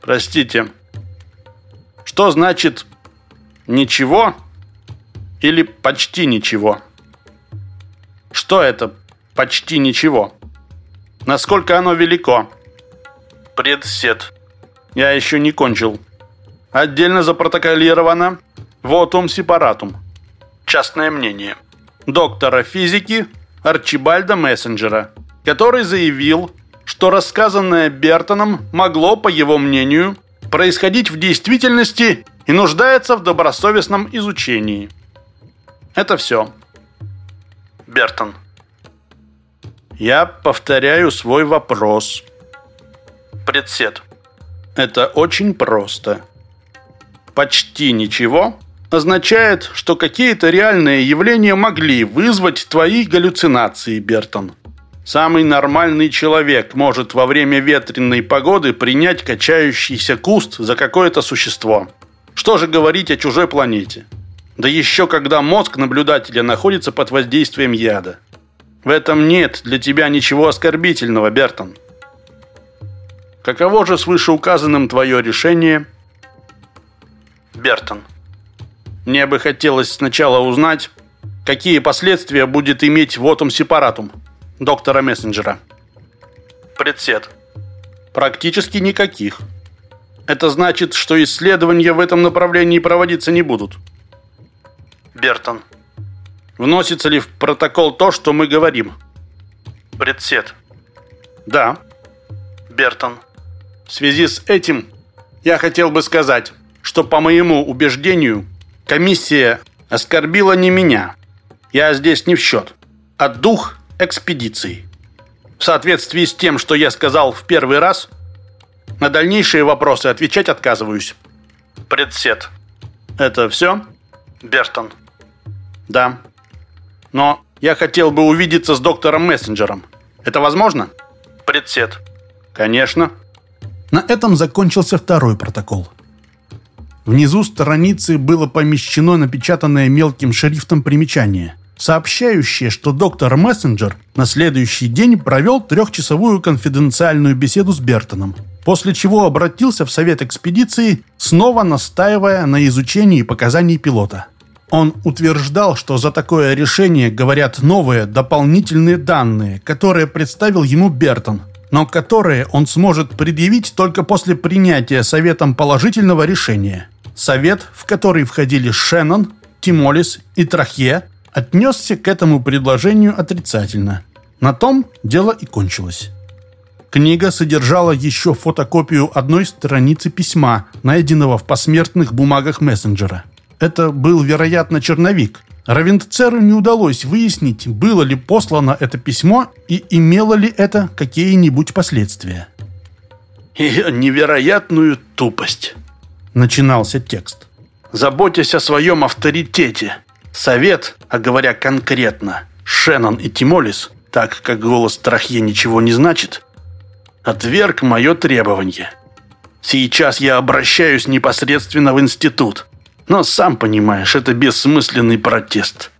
Простите. Что значит Ничего или почти ничего? Что это почти ничего? Насколько оно велико? Председ. Я еще не кончил. Отдельно запротоколировано вотум сепаратум. Частное мнение. Доктора физики Арчибальда Мессенджера, который заявил, что рассказанное Бертоном могло, по его мнению, происходить в действительности и нуждается в добросовестном изучении. Это все. Бертон. Я повторяю свой вопрос. Председ. Это очень просто. Почти ничего означает, что какие-то реальные явления могли вызвать твои галлюцинации, Бертон. Самый нормальный человек может во время ветреной погоды принять качающийся куст за какое-то существо. Что же говорить о чужой планете? Да еще когда мозг наблюдателя находится под воздействием яда. В этом нет для тебя ничего оскорбительного, Бертон. Каково же с вышеуказанным твое решение? Бертон. Мне бы хотелось сначала узнать, какие последствия будет иметь вотум сепаратум доктора Мессенджера. Председ. Практически никаких. Это значит, что исследования в этом направлении проводиться не будут. Бертон. Вносится ли в протокол то, что мы говорим? Председ. Да. Бертон. В связи с этим я хотел бы сказать, что по моему убеждению комиссия оскорбила не меня. Я здесь не в счет, а дух экспедиции. В соответствии с тем, что я сказал в первый раз, на дальнейшие вопросы отвечать отказываюсь. Председ. Это все? Бертон. Да. Но я хотел бы увидеться с доктором Мессенджером. Это возможно? Председ. Конечно. На этом закончился второй протокол. Внизу страницы было помещено напечатанное мелким шрифтом примечание, сообщающее, что доктор Мессенджер на следующий день провел трехчасовую конфиденциальную беседу с Бертоном, после чего обратился в совет экспедиции, снова настаивая на изучении показаний пилота. Он утверждал, что за такое решение говорят новые, дополнительные данные, которые представил ему Бертон, но которые он сможет предъявить только после принятия Советом положительного решения. Совет, в который входили Шеннон, Тимолис и Трахе, отнесся к этому предложению отрицательно. На том дело и кончилось. Книга содержала еще фотокопию одной страницы письма, найденного в посмертных бумагах мессенджера. Это был, вероятно, черновик. Равентцеру не удалось выяснить, было ли послано это письмо и имело ли это какие-нибудь последствия. «Ее невероятную тупость», — начинался текст. «Заботясь о своем авторитете. Совет, а говоря конкретно, Шеннон и Тимолис, так как голос Трахье ничего не значит, отверг мое требование. Сейчас я обращаюсь непосредственно в институт. Но, сам понимаешь, это бессмысленный протест.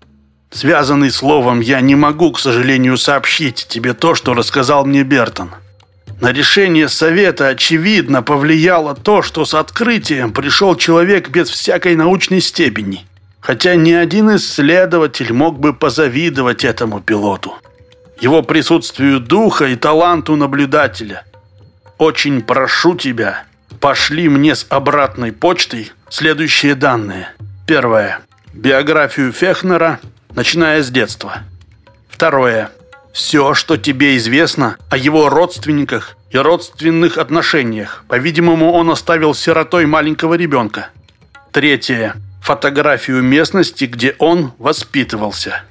Связанный словом, я не могу, к сожалению, сообщить тебе то, что рассказал мне Бертон. На решение совета, очевидно, повлияло то, что с открытием пришел человек без всякой научной степени. Хотя ни один исследователь мог бы позавидовать этому пилоту. Его присутствию духа и таланту наблюдателя. Очень прошу тебя, пошли мне с обратной почтой следующие данные. Первое. Биографию Фехнера, начиная с детства. Второе. Все, что тебе известно о его родственниках и родственных отношениях. По-видимому, он оставил сиротой маленького ребенка. Третье. Фотографию местности, где он воспитывался.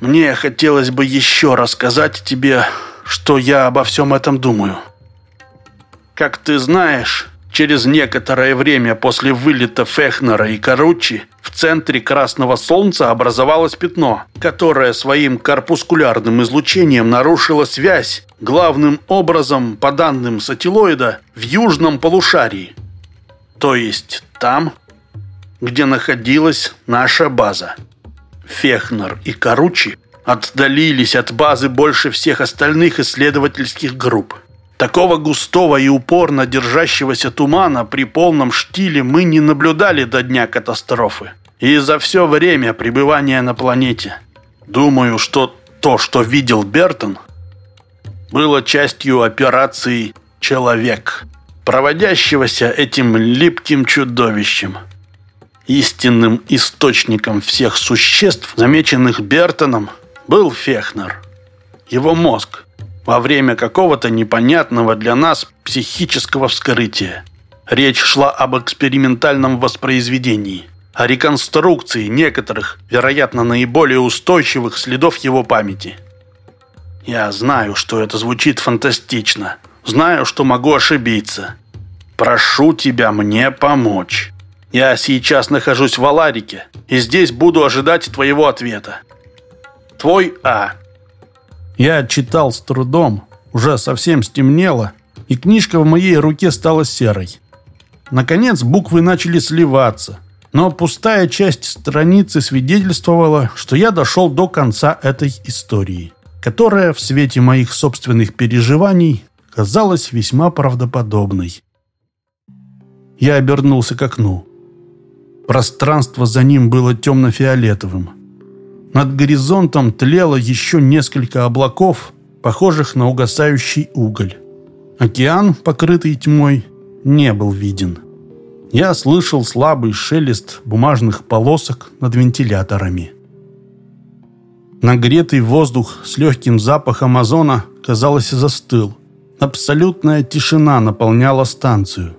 Мне хотелось бы еще рассказать тебе, что я обо всем этом думаю. Как ты знаешь, через некоторое время после вылета Фехнера и Каручи в центре Красного Солнца образовалось пятно, которое своим корпускулярным излучением нарушило связь, главным образом, по данным сателлоида, в южном полушарии. То есть там, где находилась наша база. Фехнер и Каручи отдалились от базы больше всех остальных исследовательских групп. Такого густого и упорно держащегося тумана при полном штиле мы не наблюдали до дня катастрофы. И за все время пребывания на планете. Думаю, что то, что видел Бертон, было частью операции «Человек», проводящегося этим липким чудовищем. Истинным источником всех существ, замеченных Бертоном, был Фехнер. Его мозг – во время какого-то непонятного для нас психического вскрытия. Речь шла об экспериментальном воспроизведении, о реконструкции некоторых, вероятно, наиболее устойчивых следов его памяти. Я знаю, что это звучит фантастично, знаю, что могу ошибиться. Прошу тебя мне помочь. Я сейчас нахожусь в Аларике, и здесь буду ожидать твоего ответа. Твой А. Я читал с трудом, уже совсем стемнело, и книжка в моей руке стала серой. Наконец буквы начали сливаться, но пустая часть страницы свидетельствовала, что я дошел до конца этой истории, которая в свете моих собственных переживаний казалась весьма правдоподобной. Я обернулся к окну. Пространство за ним было темно-фиолетовым. Над горизонтом тлело еще несколько облаков, похожих на угасающий уголь. Океан, покрытый тьмой, не был виден. Я слышал слабый шелест бумажных полосок над вентиляторами. Нагретый воздух с легким запахом озона, казалось, застыл. Абсолютная тишина наполняла станцию.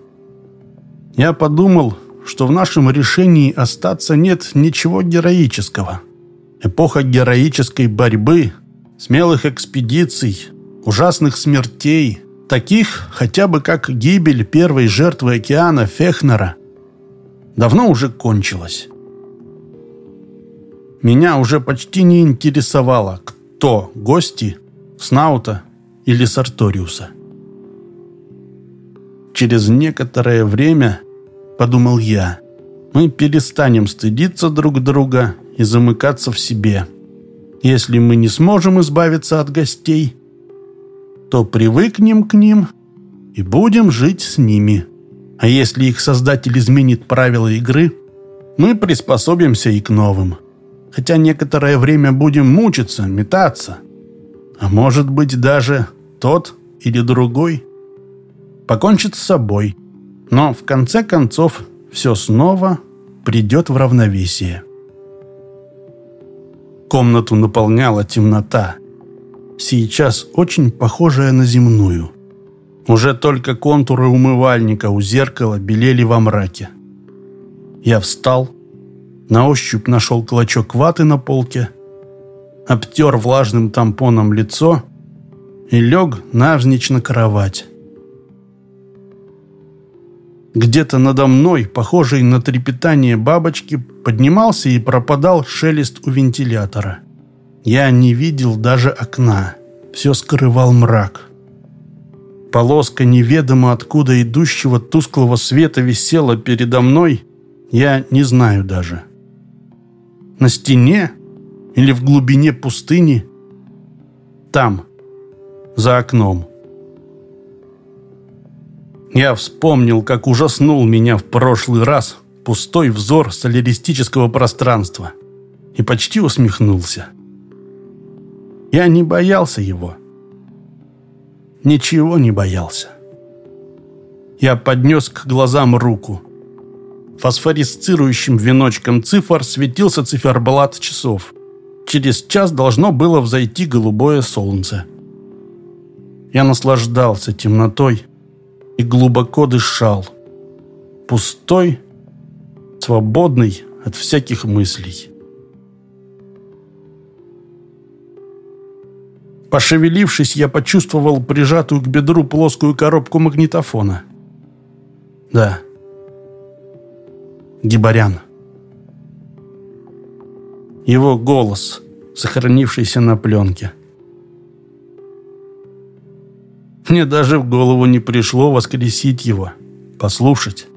Я подумал, что в нашем решении остаться нет ничего героического. Эпоха героической борьбы, смелых экспедиций, ужасных смертей, таких хотя бы как гибель первой жертвы океана Фехнера, давно уже кончилась. Меня уже почти не интересовало, кто гости Снаута или Сарториуса. Через некоторое время, подумал я, мы перестанем стыдиться друг друга и замыкаться в себе. Если мы не сможем избавиться от гостей, то привыкнем к ним и будем жить с ними. А если их создатель изменит правила игры, мы приспособимся и к новым. Хотя некоторое время будем мучиться, метаться. А может быть даже тот или другой покончит с собой. Но в конце концов все снова придет в равновесие. Комнату наполняла темнота сейчас очень похожая на земную. Уже только контуры умывальника у зеркала белели во мраке. Я встал, на ощупь нашел клочок ваты на полке, обтер влажным тампоном лицо и лег навзничь на кровать. Где-то надо мной, похожий на трепетание бабочки, поднимался и пропадал шелест у вентилятора. Я не видел даже окна. Все скрывал мрак. Полоска неведомо откуда идущего тусклого света висела передо мной, я не знаю даже. На стене или в глубине пустыни? Там, за окном. Я вспомнил, как ужаснул меня в прошлый раз пустой взор соляристического пространства и почти усмехнулся. Я не боялся его. Ничего не боялся. Я поднес к глазам руку. Фосфорисцирующим веночком цифр светился циферблат часов. Через час должно было взойти голубое солнце. Я наслаждался темнотой и глубоко дышал. Пустой, свободный от всяких мыслей. Пошевелившись, я почувствовал прижатую к бедру плоскую коробку магнитофона. Да. Гибарян. Его голос, сохранившийся на пленке. Мне даже в голову не пришло воскресить его, послушать.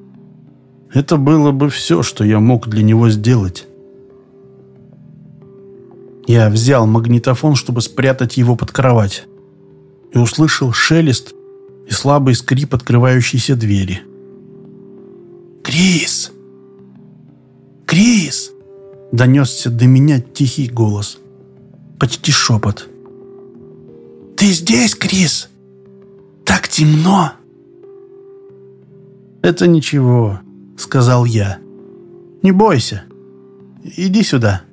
Это было бы все, что я мог для него сделать. Я взял магнитофон, чтобы спрятать его под кровать. И услышал шелест и слабый скрип открывающейся двери. «Крис! Крис!» Донесся до меня тихий голос. Почти шепот. «Ты здесь, Крис? Так темно!» «Это ничего», — сказал я. «Не бойся. Иди сюда».